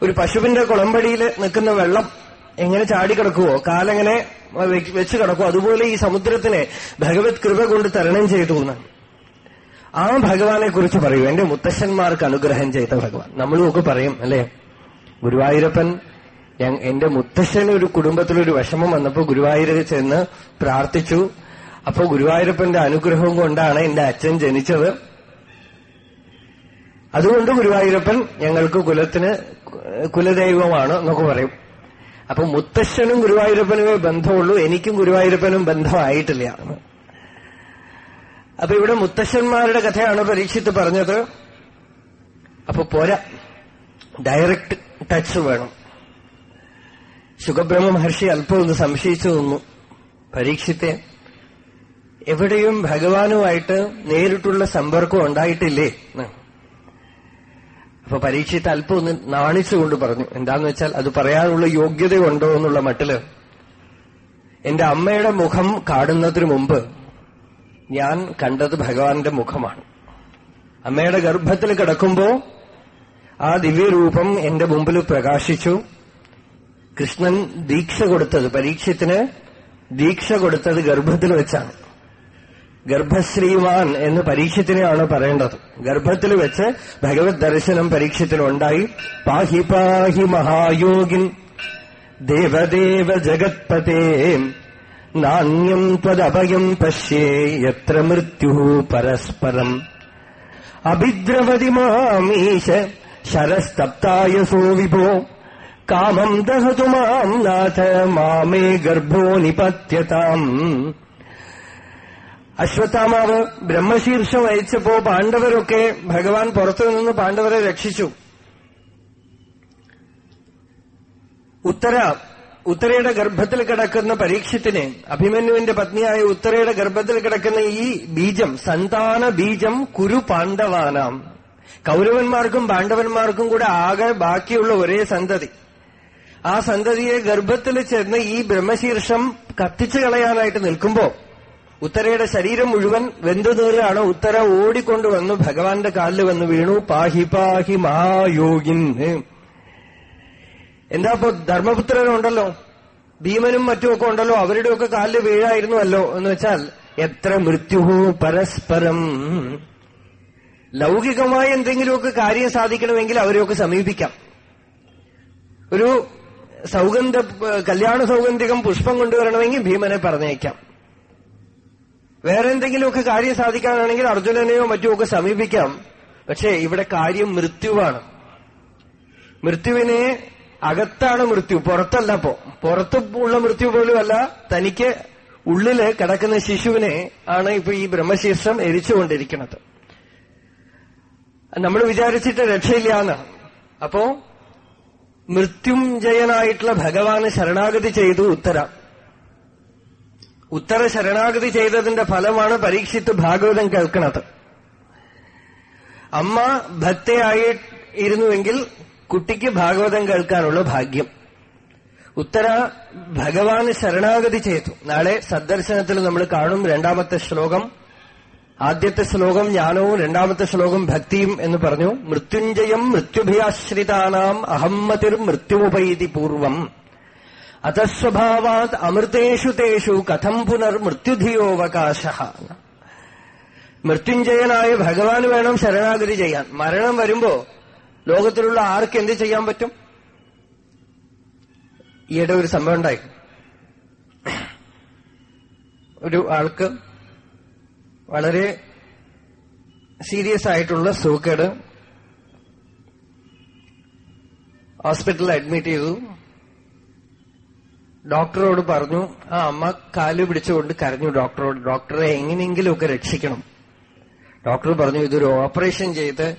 ഒരു പശുവിന്റെ കുളമ്പടിയിൽ നിൽക്കുന്ന വെള്ളം എങ്ങനെ ചാടിക്കിടക്കുവോ കാലെങ്ങനെ വെച്ച് കിടക്കുവോ? അതുപോലെ ഈ സമുദ്രത്തിനെ ഭഗവത് കൃപ കൊണ്ട് തരണം ചെയ്തു എന്നാണ്. ആ ഭഗവാനെ കുറിച്ച് പറയൂ. എന്റെ മുത്തശ്ശന്മാർക്ക് അനുഗ്രഹം ചെയ്ത ഭഗവാൻ. നമ്മളും ഒക്കെ പറയും അല്ലെ? ഗുരുവായൂരപ്പൻ എന്റെ മുത്തശ്ശന് ഒരു കുടുംബത്തിലൊരു വിഷമം വന്നപ്പോ ഗുരുവായൂരിൽ ചെന്ന് പ്രാർത്ഥിച്ചു. അപ്പോ ഗുരുവായൂരപ്പന്റെ അനുഗ്രഹം കൊണ്ടാണ് എന്റെ അച്ഛൻ ജനിച്ചത്. അതുകൊണ്ട് ഗുരുവായൂരപ്പൻ ഞങ്ങൾക്ക് കുലത്തിന് കുലദൈവമാണ് എന്നൊക്കെ പറയും. അപ്പൊ മുത്തശ്ശനും ഗുരുവായൂരപ്പനുമേ ബന്ധമുള്ളൂ എനിക്കും ഗുരുവായൂരപ്പനും ബന്ധമായിട്ടില്ല. അപ്പൊ ഇവിടെ മുത്തശ്ശന്മാരുടെ കഥയാണ് പരീക്ഷിത്ത് പറഞ്ഞത്. അപ്പൊ പോരാ ഡയറക്റ്റ് ടച്ച് വേണം. സുഖബ്രഹ്മ മഹർഷി അല്പം ഒന്ന് സംശയിച്ചു നിന്നു. പരീക്ഷത്തെ എവിടെയും ഭഗവാനുമായിട്ട് നേരിട്ടുള്ള സമ്പർക്കം ഉണ്ടായിട്ടില്ലേ. അപ്പൊ പരീക്ഷിത്ത് അല്പം ഒന്ന് നാണിച്ചുകൊണ്ട് പറഞ്ഞു എന്താന്ന് വെച്ചാൽ അത് പറയാനുള്ള യോഗ്യതയുണ്ടോ എന്നുള്ള മട്ടിൽ എന്റെ അമ്മയുടെ മുഖം കാണുന്നതിന് മുമ്പ് ഞാൻ കണ്ടത് ഭഗവാന്റെ മുഖമാണ്. അമ്മയുടെ ഗർഭത്തിൽ കിടക്കുമ്പോ ആ ദിവ്യരൂപം എന്റെ മുമ്പിൽ പ്രകാശിച്ചു. കൃഷ്ണൻ ദീക്ഷ കൊടുത്തത് പരീക്ഷത്തിന് ദീക്ഷ കൊടുത്തത് ഗർഭത്തിൽ വെച്ചാണ്. ഗർഭശ്രീമാൻ എന്ന് പരീക്ഷത്തിനെയാണ് പറയേണ്ടത്. ഗർഭത്തിൽ വെച്ച് ഭഗവത് ദർശനം പരീക്ഷത്തിനുണ്ടായി പാഹി പാഹി മഹായോഗിൻ ദേവദേവ ജഗത്പതേ. നാണ്യം ത്വദഭയം പശ്യേ എത്ര മൃത്യു പരസ്പരം. അഭിദ്രവതി മാമീശ ശരസ്തപ്തായസോ വിഭോ. കാമം ദഹതു മാം നാഥ മാമേ ഗർഭോ നിപത്യതാം. അശ്വത്ഥാമാവ് ബ്രഹ്മശീർഷം അയച്ചപ്പോ പാണ്ഡവരൊക്കെ ഭഗവാൻ പുറത്തു നിന്ന് പാണ്ഡവരെ രക്ഷിച്ചു. ഉത്തര ഉത്തരയുടെ ഗർഭത്തിൽ കിടക്കുന്ന പരീക്ഷത്തിന് അഭിമന്യുവിന്റെ പത്നിയായ ഉത്തരയുടെ ഗർഭത്തിൽ കിടക്കുന്ന ഈ ബീജം സന്താന ബീജം കുരു പാണ്ഡവാനാം. കൗരവന്മാർക്കും പാണ്ഡവന്മാർക്കും കൂടെ ആകെ ബാക്കിയുള്ള ഒരേ സന്തതി. ആ സന്തതിയെ ഗർഭത്തിൽ ചെന്ന് ഈ ബ്രഹ്മശീർഷം കത്തിച്ചു കളയാനായിട്ട് നിൽക്കുമ്പോ ഉത്തരയുടെ ശരീരം മുഴുവൻ വെന്തു നീറാണ് ഉത്തര ഓടിക്കൊണ്ടുവന്നു ഭഗവാന്റെ കാലിൽ വന്ന് വീണു. പാഹി പാഹി മഹായോഗിൻ. എന്താ ഇപ്പൊ ധർമ്മപുത്രനുണ്ടല്ലോ ഭീമനും മറ്റുമൊക്കെ ഉണ്ടല്ലോ. അവരുടെയൊക്കെ കാലിൽ വീഴായിരുന്നുവല്ലോ എന്ന് വെച്ചാൽ എത്ര മൃത്യുഹു പരസ്പരം. ലൗകികമായ എന്തെങ്കിലുമൊക്കെ കാര്യം സാധിക്കണമെങ്കിൽ അവരെയൊക്കെ സമീപിക്കാം. ഒരു സൗഗന്ധ കല്യാണ സൗഗന്ധികം പുഷ്പം കൊണ്ടുവരണമെങ്കിൽ ഭീമനെ പറഞ്ഞേക്കാം വേറെ എന്തെങ്കിലുമൊക്കെ കാര്യം സാധിക്കാനാണെങ്കിൽ അർജുനനെയോ മറ്റോ ഒക്കെ സമീപിക്കാം. പക്ഷേ ഇവിടെ കാര്യം മൃത്യുവാണ്. മൃത്യുവിനെ അകത്താണ് മൃത്യു. പുറത്തല്ല അപ്പോ പുറത്ത് ഉള്ള മൃത്യു പോലും അല്ല തനിക്ക് ഉള്ളിൽ കിടക്കുന്ന ശിശുവിനെ ആണ് ഇപ്പൊ ഈ ബ്രഹ്മശീർഷം എരിച്ചുകൊണ്ടിരിക്കുന്നത്. നമ്മൾ വിചാരിച്ചിട്ട് രക്ഷയില്ല എന്നാണ് അപ്പോ മൃത്യുഞ്ജയനായിട്ടുള്ള ഭഗവാന് ശരണാഗതി ചെയ്തു ഉത്തര. ഉത്തര ശരണാഗതി ചെയ്തതിന്റെ ഫലമാണ് പരീക്ഷിത്ത് ഭാഗവതം കേൾക്കുന്നത് അമ്മ ഭക്തയായി ഇരുന്നുവെങ്കിൽ കുട്ടിക്ക് ഭാഗവതം കേൾക്കാനുള്ള ഭാഗ്യം. ഉത്തര ഭഗവാന് ശരണാഗതി ചെയ്തു. നാളെ സദ്ദർശനത്തിൽ നമ്മൾ കാണും രണ്ടാമത്തെ ശ്ലോകം. ആദ്യത്തെ ശ്ലോകം ജ്ഞാനവും രണ്ടാമത്തെ ശ്ലോകം ഭക്തിയും എന്ന് പറഞ്ഞു. മൃത്യുഞ്ജയം മൃത്യുഭിയാശ്രിതാനാം അഹമ്മതിർ മൃത്യുമുപൈതി പൂർവം. അതസ്വഭാവാത് അമൃതേഷു തേഷു കഥം പുനർ മൃത്യുധിയോവകാശ. മൃത്യുഞ്ജയനായ ഭഗവാൻ വേണം ശരണാഗതി ചെയ്യാൻ. മരണം വരുമ്പോ ലോകത്തിലുള്ള ആർക്ക് എന്ത് ചെയ്യാൻ പറ്റും? ഈയിടെ ഒരു സംഭവം ഉണ്ടായി. ഒരു ആൾക്ക് വളരെ സീരിയസ് ആയിട്ടുള്ള സൂക്കേട് ഹോസ്പിറ്റലിൽ അഡ്മിറ്റ് ചെയ്തു. ഡോക്ടറോട് പറഞ്ഞു ആ അമ്മ കാൽ പിടിച്ചുകൊണ്ട് കരഞ്ഞു ഡോക്ടറോട്. ഡോക്ടറെ എങ്ങനെയെങ്കിലുമൊക്കെ രക്ഷിക്കണം. ഡോക്ടർ പറഞ്ഞു ഇതൊരു ഓപ്പറേഷൻ ചെയ്ത്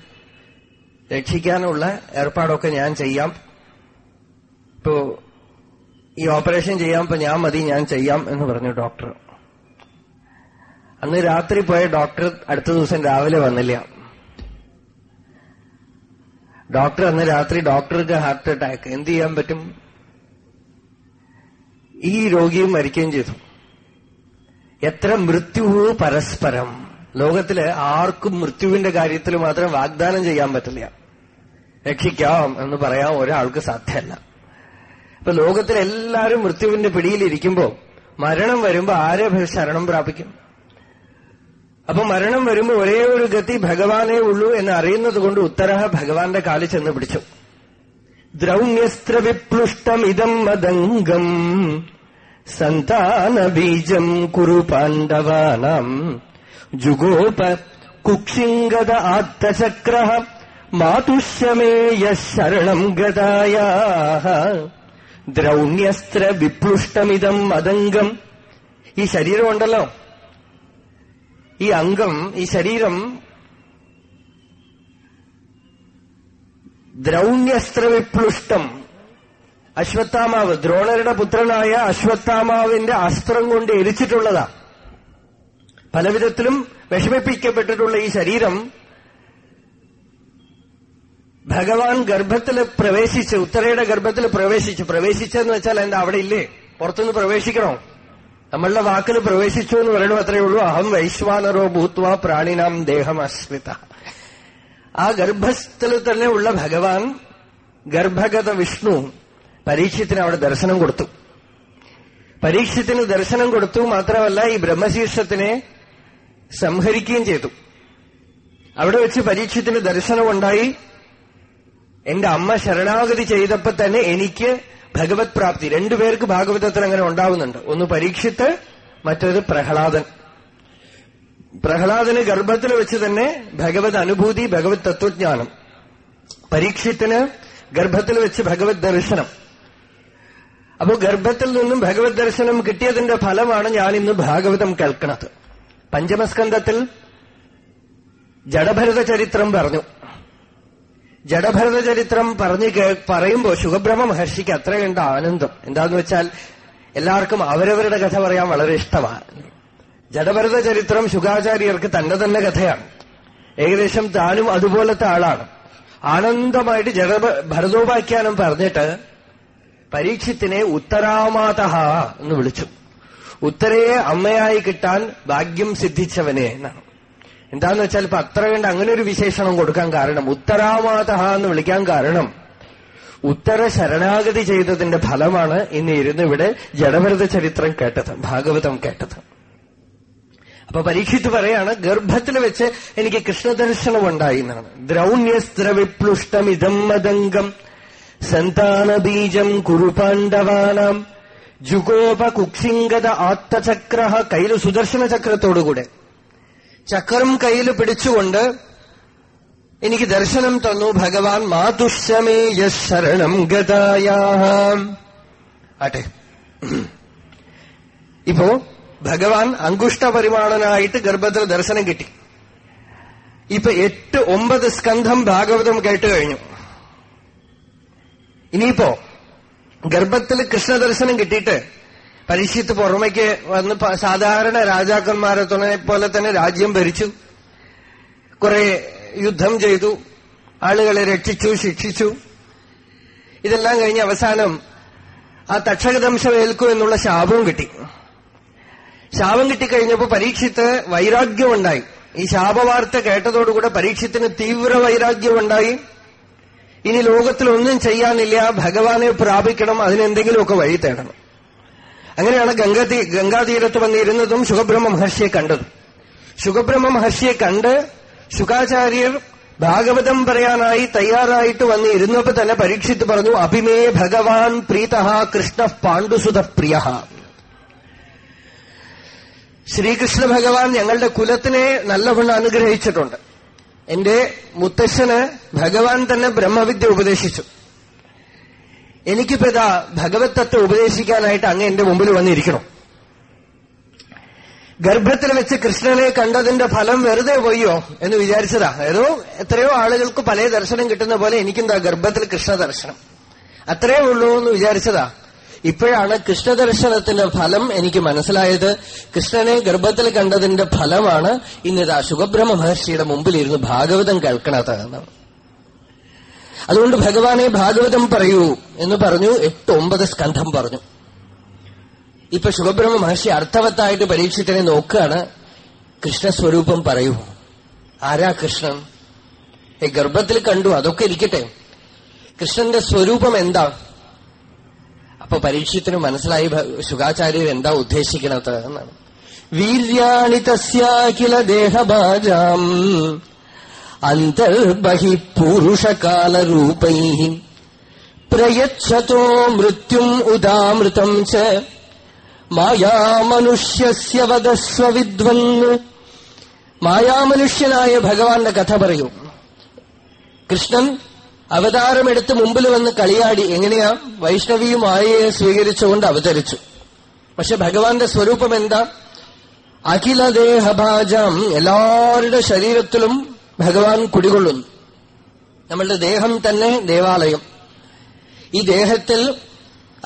രക്ഷിക്കാനുള്ള ഏർപ്പാടൊക്കെ ഞാൻ ചെയ്യാം. ഇപ്പോ ഈ ഓപ്പറേഷൻ ചെയ്യാൻ ഇപ്പൊ ഞാൻ മതി ഞാൻ ചെയ്യാം എന്ന് പറഞ്ഞു ഡോക്ടർ. അന്ന് രാത്രി പോയ ഡോക്ടർ അടുത്ത ദിവസം രാവിലെ വന്നില്ല. ഡോക്ടർ അന്ന് രാത്രി ഡോക്ടർക്ക് ഹാർട്ട് അറ്റാക്ക്. എന്ത് ചെയ്യാൻ പറ്റും? ഈ രോഗിയും മരിക്കുകയും ചെയ്തു. എത്ര മൃത്യു പരസ്പരം. ലോകത്തിൽ ആർക്കും മൃത്യുവിന്റെ കാര്യത്തിൽ മാത്രം വാഗ്ദാനം ചെയ്യാൻ പറ്റില്ല. രക്ഷിക്കാം എന്ന് പറയാൻ ഒരാൾക്ക് സാധ്യമല്ല. ഇപ്പൊ ലോകത്തിലെല്ലാരും മൃത്യുവിന്റെ പിടിയിലിരിക്കുമ്പോ മരണം വരുമ്പോ ആരെ ശരണം പ്രാപിക്കും? അപ്പൊ മരണം വരുമ്പോ ഒരേ ഒരു ഗതി ഭഗവാനേ ഉള്ളൂ എന്ന് അറിയുന്നത് കൊണ്ട് ഉത്തരഹ ഭഗവാന്റെ കാലിൽ ചെന്ന് പിടിച്ചു. ദ്രൗണ്യസ്ത്ര വിപ്ലുഷ്ടമിതം മദംഗം സന്താനബീജം കുറു പാണ്ഡവാനാം. ജുഗോപ കുക്ഷിംഗത ആത്തചക്ര മാതുഷ്യമേയ ശരണം ഗതായാ ദ്രൗണ്യസ്ത്ര വിപ്ലുഷ്ടമിതം മദംഗം ഈ ശരീരം ഉണ്ടല്ലോ ഈ അംഗം ഈ ശരീരം ദ്രൗണ്യസ്ത്രവിപ്ലുഷ്ടം. അശ്വത്ഥാമാവ് ദ്രോണരുടെ പുത്രനായ അശ്വത്ഥാമാവിന്റെ അസ്ത്രം കൊണ്ട് എരിച്ചിട്ടുള്ളതാ. പലവിധത്തിലും വിഷമിപ്പിക്കപ്പെട്ടിട്ടുള്ള ഈ ശരീരം ഭഗവാൻ ഗർഭത്തിൽ പ്രവേശിച്ച് ഉത്തരയുടെ ഗർഭത്തിൽ പ്രവേശിച്ച് പ്രവേശിച്ചെന്ന് വെച്ചാൽ എന്താ അവിടെ ഇല്ലേ? പുറത്തുനിന്ന് പ്രവേശിക്കണോ? നമ്മളുടെ വാക്കിൽ പ്രവേശിച്ചു എന്ന് പറയണു അത്രയേ ഉള്ളൂ. അഹം വൈശ്വാനരോ ഭൂത്വ പ്രാണിനാം ദേഹം അശ്രിത ആ ഗർഭസ്ഥിൽ തന്നെ ഉള്ള ഭഗവാൻ ഗർഭഗത വിഷ്ണു പരീക്ഷത്തിന് അവിടെ ദർശനം കൊടുത്തു. പരീക്ഷത്തിന് ദർശനം കൊടുത്തു മാത്രമല്ല ഈ ബ്രഹ്മശീർഷത്തിനെ സംഹരിക്കുകയും ചെയ്തു. അവിടെ വെച്ച് പരീക്ഷത്തിന് ദർശനമുണ്ടായി എന്റെ അമ്മ ശരണാഗതി ചെയ്തപ്പോ തന്നെ എനിക്ക് ഭഗവത് പ്രാപ്തി. രണ്ടുപേർക്ക് ഭാഗവതത്തിൽ അങ്ങനെ ഉണ്ടാവുന്നുണ്ട്. ഒന്ന് പരീക്ഷിത്ത് മറ്റൊരു പ്രഹ്ലാദൻ. പ്രഹ്ലാദന് ഗർഭത്തിൽ വെച്ച് തന്നെ ഭഗവത് അനുഭൂതി ഭഗവത് തത്വജ്ഞാനം. പരീക്ഷത്തിന് ഗർഭത്തിൽ വെച്ച് ഭഗവത് ദർശനം. അപ്പോ ഗർഭത്തിൽ നിന്നും ഭഗവത് ദർശനം കിട്ടിയതിന്റെ ഫലമാണ് ഞാൻ ഇന്ന് ഭാഗവതം കേൾക്കുന്നത് പഞ്ചമസ്കന്ധത്തിൽ ജഡഭരത ചരിത്രം പറഞ്ഞു. ജഡഭരത ചരിത്രം പറഞ്ഞു പറയുമ്പോൾ ശുഖബ്രഹ്മ മഹർഷിക്ക് അത്രയുണ്ട് ആനന്ദം. എന്താന്ന് വെച്ചാൽ എല്ലാവർക്കും അവരവരുടെ കഥ പറയാൻ വളരെ ഇഷ്ടമാണ്. ജഡഭരത ചരിത്രം ശുഖാചാര്യർക്ക് തന്റെ തന്നെ കഥയാണ്. ഏകദേശം താനും അതുപോലത്തെ ആളാണ്. ആനന്ദമായിട്ട് ജഡ ഭരതോപാഖ്യാനം പറഞ്ഞിട്ട് പരീക്ഷത്തിനെ ഉത്തരാമാത എന്ന് വിളിച്ചു. ഉത്തരയെ അമ്മയായി കിട്ടാൻ ഭാഗ്യം സിദ്ധിച്ചവനെ എന്നാണ്. എന്താന്ന് വെച്ചാൽ ഇപ്പൊ അത്ര കണ്ട് അങ്ങനെ ഒരു വിശേഷണം കൊടുക്കാൻ കാരണം ഉത്തരാമാത എന്ന് വിളിക്കാൻ കാരണം ഉത്തര ശരണാഗതി ചെയ്തതിന്റെ ഫലമാണ് ഇന്ന് ഇരുന്ന് ഇവിടെ ജഡഭരത ചരിത്രം കേട്ടത് ഭാഗവതം കേട്ടത്. അപ്പൊ പരീക്ഷിത്ത് പറയാണ് ഗർഭത്തിൽ വെച്ച് എനിക്ക് കൃഷ്ണദർശനം ഉണ്ടായി എന്നാണ് ദ്രൗണ്യസ്ത്ര വിപ്ലുഷ്ടം ഇതം മദംഗം സന്താനബീജം കുറുപാണ്ഡവാനാം ജുഗോപ കുക്ഷിംഗത ആത്തചക്ര കയ്യിൽ സുദർശന ചക്രത്തോടുകൂടെ. ചക്രം കയ്യിൽ പിടിച്ചുകൊണ്ട് എനിക്ക് ദർശനം തന്നു ഭഗവാൻ മാതുഷമേയ ശരണം ഗതായാം ആട്ടെ. ഇപ്പോ ഭഗവാൻ അങ്കുഷ്ടപരിമാണനായിട്ട് ഗർഭത്തിൽ ദർശനം കിട്ടി. ഇപ്പൊ എട്ട് ഒമ്പത് സ്കന്ധം ഭാഗവതം കേട്ട് കഴിഞ്ഞു. ഇനിയിപ്പോ ഗർഭത്തിൽ കൃഷ്ണ ദർശനം കിട്ടിയിട്ട് പരീക്ഷിത്ത് പുറമേക്ക് വന്ന് സാധാരണ രാജാക്കന്മാരെ പോലെ തന്നെ രാജ്യം ഭരിച്ചു. കുറെ യുദ്ധം ചെയ്തു. ആളുകളെ രക്ഷിച്ചു ശിക്ഷിച്ചു. ഇതെല്ലാം കഴിഞ്ഞ് അവസാനം ആ തക്ഷകദംശം ഏൽക്കൂ എന്നുള്ള ശാപവും കിട്ടി. ശാപം കിട്ടിക്കഴിഞ്ഞപ്പോ പരീക്ഷിത്ത് വൈരാഗ്യമുണ്ടായി. ഈ ശാപവാർത്ത കേട്ടതോടുകൂടെ പരീക്ഷത്തിന് തീവ്ര വൈരാഗ്യമുണ്ടായി. ഇനി ലോകത്തിലൊന്നും ചെയ്യാനില്ല. ഭഗവാനെ പ്രാപിക്കണം. അതിനെന്തെങ്കിലുമൊക്കെ വഴി തേടണം. അങ്ങനെയാണ് ഗംഗാതീ ഗംഗാതീരത്ത് വന്നിരുന്നതും ശുഖബ്രഹ്മ മഹർഷിയെ കണ്ടതും. ശുഖബ്രഹ്മ മഹർഷിയെ കണ്ട് ശുഖാചാര്യർ ഭാഗവതം പറയാനായി തയ്യാറായിട്ട് വന്നിരുന്നപ്പോ തന്നെ പരീക്ഷിത്ത് പറഞ്ഞു അഭിമേ ഭഗവാൻ പ്രീത കൃഷ്ണ പാണ്ഡുസുത പ്രിയ ശ്രീകൃഷ്ണ ഭഗവാൻ ഞങ്ങളുടെ കുലത്തിനെ നല്ലവണ്ണം അനുഗ്രഹിച്ചിട്ടുണ്ട്. എന്റെ മുത്തശ്ശന് ഭഗവാൻ തന്നെ ബ്രഹ്മവിദ്യ ഉപദേശിച്ചു. എനിക്കിപ്പോ ഇതാ ഭഗവത് തത്വം ഉപദേശിക്കാനായിട്ട് അങ്ങ് എന്റെ മുമ്പിൽ വന്നിരിക്കണം ഗർഭത്തിൽ വെച്ച് കൃഷ്ണനെ കണ്ടതിന്റെ ഫലം വെറുതെ പോയോ എന്ന് വിചാരിച്ചതാ. ഏതോ എത്രയോ ആളുകൾക്ക് പല ദർശനം കിട്ടുന്ന പോലെ എനിക്കെന്താ ഗർഭത്തിൽ കൃഷ്ണ ദർശനം അത്രേ ഉള്ളൂ എന്ന് വിചാരിച്ചതാ. ഇപ്പോഴാണ് കൃഷ്ണദർശനത്തിന്റെ ഫലം എനിക്ക് മനസ്സിലായത്. കൃഷ്ണനെ ഗർഭത്തിൽ കണ്ടതിന്റെ ഫലമാണ് ഇന്നിതാ സുഖബ്രഹ്മ മഹർഷിയുടെ മുമ്പിലിരുന്ന് ഭാഗവതം കേൾക്കണത് അതുകൊണ്ട് ഭഗവാനെ ഭാഗവതം പറയൂ എന്ന് പറഞ്ഞു എട്ട് ഒമ്പത് സ്കന്ധം പറഞ്ഞു. ഇപ്പൊ ശുഭബ്രഹ്മ മഹർഷി അർത്ഥവത്തായിട്ട് പരീക്ഷിച്ചതിനെ നോക്കുകയാണ്. കൃഷ്ണസ്വരൂപം പറയൂ. ആരാ കൃഷ്ണൻ? ഗർഭത്തിൽ കണ്ടു അതൊക്കെ ഇരിക്കട്ടെ. കൃഷ്ണന്റെ സ്വരൂപം എന്താ? അപ്പൊ പരീക്ഷത്തിന് മനസ്സിലായി ശുഖാചാര്യർ എന്താ ഉദ്ദേശിക്കണത് എന്നാണ്. വീര്യാണി തസ്യാഖില ദേഹഭാജാം അന്തർബഹി പുരുഷകാലരൂപൈ പ്രയച്ഛതോ മൃത്യും ഉദാമൃതം ച മായാമനുഷ്യസ്യ വദസ്വ വിദ്വൻ മായാമനുഷ്യനായ ഭഗവാന്റെ കഥ പറയൂ. കൃഷ്ണൻ അവതാരമെടുത്ത് മുമ്പിൽ വന്ന് കളിയാടി. എങ്ങനെയാ? വൈഷ്ണവിയും മായയെ സ്വീകരിച്ചുകൊണ്ട് അവതരിച്ചു. പക്ഷെ ഭഗവാന്റെ സ്വരൂപം എന്താ? അഖിലദേഹഭാജം. എല്ലാവരുടെ ശരീരത്തിലും ഭഗവാൻ കുടികൊള്ളുന്നു. നമ്മളുടെ ദേഹം തന്നെ ദേവാലയം. ഈ ദേഹത്തിൽ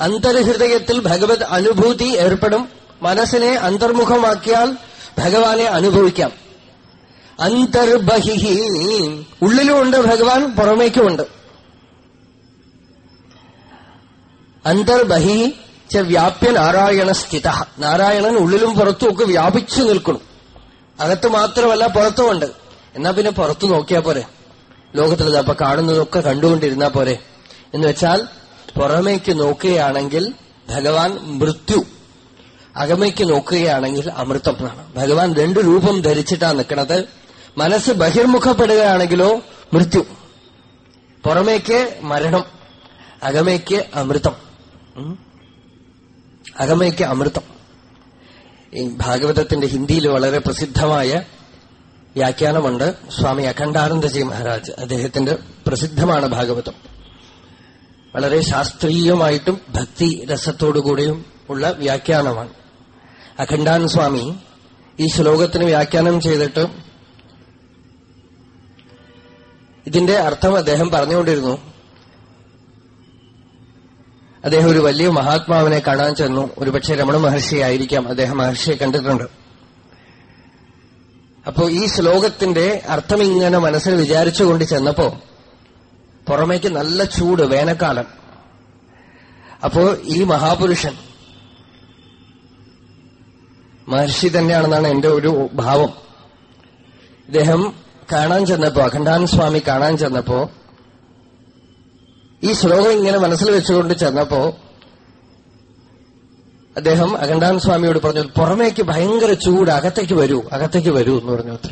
അന്തർഹൃദയത്തിൽ ഭഗവത് അനുഭൂതി ഏർപ്പെടും. മനസ്സിനെ അന്തർമുഖമാക്കിയാൽ ഭഗവാനെ അനുഭവിക്കാം. അന്തർബഹി ഉള്ളിലുമുണ്ട് ഭഗവാൻ പുറമേക്കുമുണ്ട്. അന്തർബഹി ച വ്യാപ്യ നാരായണ സ്ഥിത. നാരായണൻ ഉള്ളിലും പുറത്തുമൊക്കെ വ്യാപിച്ചു നിൽക്കണം അകത്ത് മാത്രമല്ല പുറത്തുമുണ്ട്. എന്നാ പിന്നെ പുറത്തു നോക്കിയാ പോരെ? ലോകത്തിൽ അപ്പൊ കാണുന്നതൊക്കെ കണ്ടുകൊണ്ടിരുന്നാ പോരെ? എന്ന് വെച്ചാൽ പുറമേക്ക് നോക്കുകയാണെങ്കിൽ ഭഗവാൻ മൃത്യു. അകമയ്ക്ക് നോക്കുകയാണെങ്കിൽ അമൃതം. എന്നാണ് ഭഗവാൻ രണ്ടു രൂപം ധരിച്ചിട്ടാണ് നിൽക്കുന്നത് മനസ്സ് ബഹിർമുഖപ്പെടുകയാണെങ്കിലോ മൃത്യു. പുറമേക്ക് മരണം അകമേക്ക് അമൃതം അകമേക്ക് അമൃതം. ഭാഗവതത്തിന്റെ ഹിന്ദിയിൽ വളരെ പ്രസിദ്ധമായ വ്യാഖ്യാനമുണ്ട്. സ്വാമി അഖണ്ഡാനന്ദജി മഹാരാജ് അദ്ദേഹത്തിന്റെ പ്രസിദ്ധമാണ് ഭാഗവതം. വളരെ ശാസ്ത്രീയമായിട്ടും ഭക്തി രസത്തോടുകൂടിയും ഉള്ള വ്യാഖ്യാനമാണ്. അഖണ്ഡാൻ സ്വാമി ഈ ശ്ലോകത്തിന് വ്യാഖ്യാനം ചെയ്തിട്ട് ഇതിന്റെ അർത്ഥം അദ്ദേഹം പറഞ്ഞുകൊണ്ടിരുന്നു. അദ്ദേഹം ഒരു വലിയ മഹാത്മാവിനെ കാണാൻ ചെന്നു. ഒരുപക്ഷെ രമണ മഹർഷിയായിരിക്കാം അദ്ദേഹം മഹർഷിയെ കണ്ടിട്ടുണ്ട്. അപ്പോ ഈ ശ്ലോകത്തിന്റെ അർത്ഥം ഇങ്ങനെ മനസ്സിൽ വിചാരിച്ചുകൊണ്ട് ചെന്നപ്പോ പുറമേക്ക് നല്ല ചൂട് വേനൽക്കാലം. അപ്പോ ഈ മഹാപുരുഷൻ മഹർഷി തന്നെയാണെന്നാണ് എന്റെ ഒരു ഭാവം. ഇദ്ദേഹം കാണാൻ ചെന്നപ്പോ അഖണ്ഡാനന്ദ സ്വാമി കാണാൻ ചെന്നപ്പോ ഈ ശ്ലോകം ഇങ്ങനെ മനസ്സിൽ വെച്ചുകൊണ്ട് ചെന്നപ്പോ അദ്ദേഹം അഖണ്ഡാൻ സ്വാമിയോട് പറഞ്ഞു പുറമേക്ക് ഭയങ്കര ചൂട് അകത്തേക്ക് വരൂ അകത്തേക്ക് വരൂ എന്ന് പറഞ്ഞു അത്ര.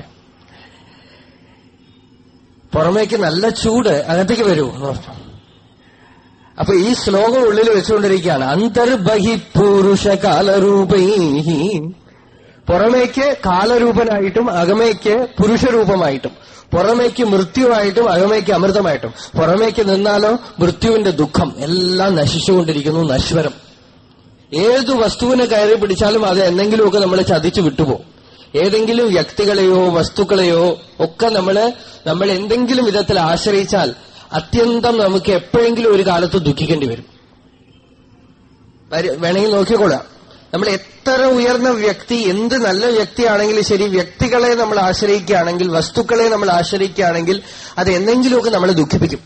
പുറമേക്ക് നല്ല ചൂട് അകത്തേക്ക് വരൂ എന്ന് പറഞ്ഞു. അപ്പൊ ഈ ശ്ലോകം ഉള്ളിൽ വെച്ചുകൊണ്ടിരിക്കുകയാണ് അന്തർബഹി പുരുഷ കാലരൂപൈ. പുറമേക്ക് കാലരൂപനായിട്ടും അകമേക്ക് പുരുഷരൂപമായിട്ടും പുറമേക്ക് മൃത്യുവായിട്ടും അകമേക്ക് അമൃതമായിട്ടും പുറമേക്ക് നിന്നാലോ മൃത്യുവിന്റെ ദുഃഖം എല്ലാം നശിച്ചുകൊണ്ടിരിക്കുന്നു നശ്വരം. ഏതു വസ്തുവിനെ കയറി പിടിച്ചാലും അത് എന്തെങ്കിലുമൊക്കെ നമ്മൾ ചതിച്ചു വിട്ടുപോകും. ഏതെങ്കിലും വ്യക്തികളെയോ വസ്തുക്കളെയോ ഒക്കെ നമ്മൾ നമ്മൾ എന്തെങ്കിലും വിധത്തിൽ ആശ്രയിച്ചാൽ അത്യന്തം നമുക്ക് എപ്പോഴെങ്കിലും ഒരു കാലത്ത് ദുഃഖിക്കേണ്ടി വരും വേണമെങ്കിൽ നോക്കിക്കൊള്ളാം. നമ്മൾ എത്ര ഉയർന്ന വ്യക്തി എന്ത് നല്ല വ്യക്തിയാണെങ്കിലും ശരി വ്യക്തികളെ നമ്മൾ ആശ്രയിക്കുകയാണെങ്കിൽ വസ്തുക്കളെ നമ്മൾ ആശ്രയിക്കുകയാണെങ്കിൽ അത് എന്തെങ്കിലുമൊക്കെ നമ്മളെ ദുഃഖിപ്പിക്കും.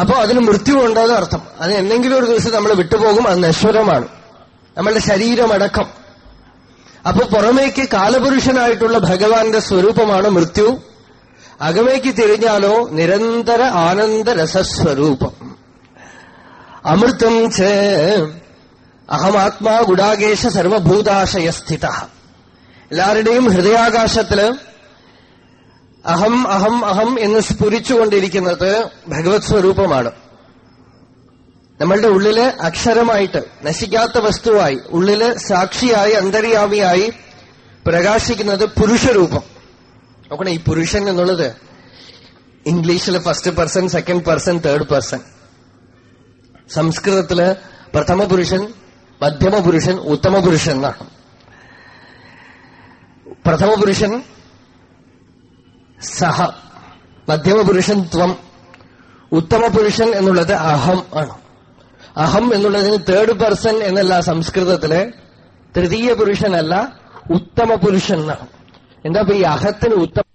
അപ്പോ അതിന് മൃത്യു ഉണ്ടെന്ന് അർത്ഥം. അത് എന്തെങ്കിലും ഒരു ദിവസം നമ്മൾ വിട്ടുപോകും അത് നശ്വരമാണ്. നമ്മളുടെ ശരീരമടക്കം അപ്പൊ പുറമേക്ക് കാലപുരുഷനായിട്ടുള്ള ഭഗവാന്റെ സ്വരൂപമാണ് മൃത്യു. അകമേക്ക് തിരിഞ്ഞാലോ നിരന്തര ആനന്ദ രസസ്വരൂപം. അമൃതം ച അഹമാത്മാ ഗുഡാകേശ സർവഭൂതാശയസ്ഥിത. എല്ലാവരുടെയും ഹൃദയാകാശത്തിൽ അഹം അഹം അഹം എന്ന് സ്ഫുരിച്ചുകൊണ്ടിരിക്കുന്നത് ഭഗവത് സ്വരൂപമാണ്. നമ്മളുടെ ഉള്ളിൽ അക്ഷരമായിട്ട് നശിക്കാത്ത വസ്തുവായി ഉള്ളിൽ സാക്ഷിയായി അന്തര്യാമിയായി പ്രകാശിക്കുന്നത് പുരുഷരൂപം. നോക്കണേ ഈ പുരുഷൻ എന്നുള്ളത് ഇംഗ്ലീഷിൽ first person second person third person സംസ്കൃതത്തിൽ പ്രഥമ പുരുഷൻ മധ്യമ പുരുഷൻ ഉത്തമ പുരുഷൻ എന്നാണ്. പ്രഥമ പുരുഷൻ സഹ മധ്യമ പുരുഷൻ ത്വം ഉത്തമ പുരുഷൻ എന്നുള്ളത് അഹം ആണ്. അഹം എന്നുള്ളതിന് തേർഡ് പേഴ്സൺ എന്നല്ല സംസ്കൃതത്തിലെ തൃതീയ പുരുഷനല്ല ഉത്തമ പുരുഷൻ എന്നാണ്. എന്താ ഈ അഹത്തിന് ഉത്തമ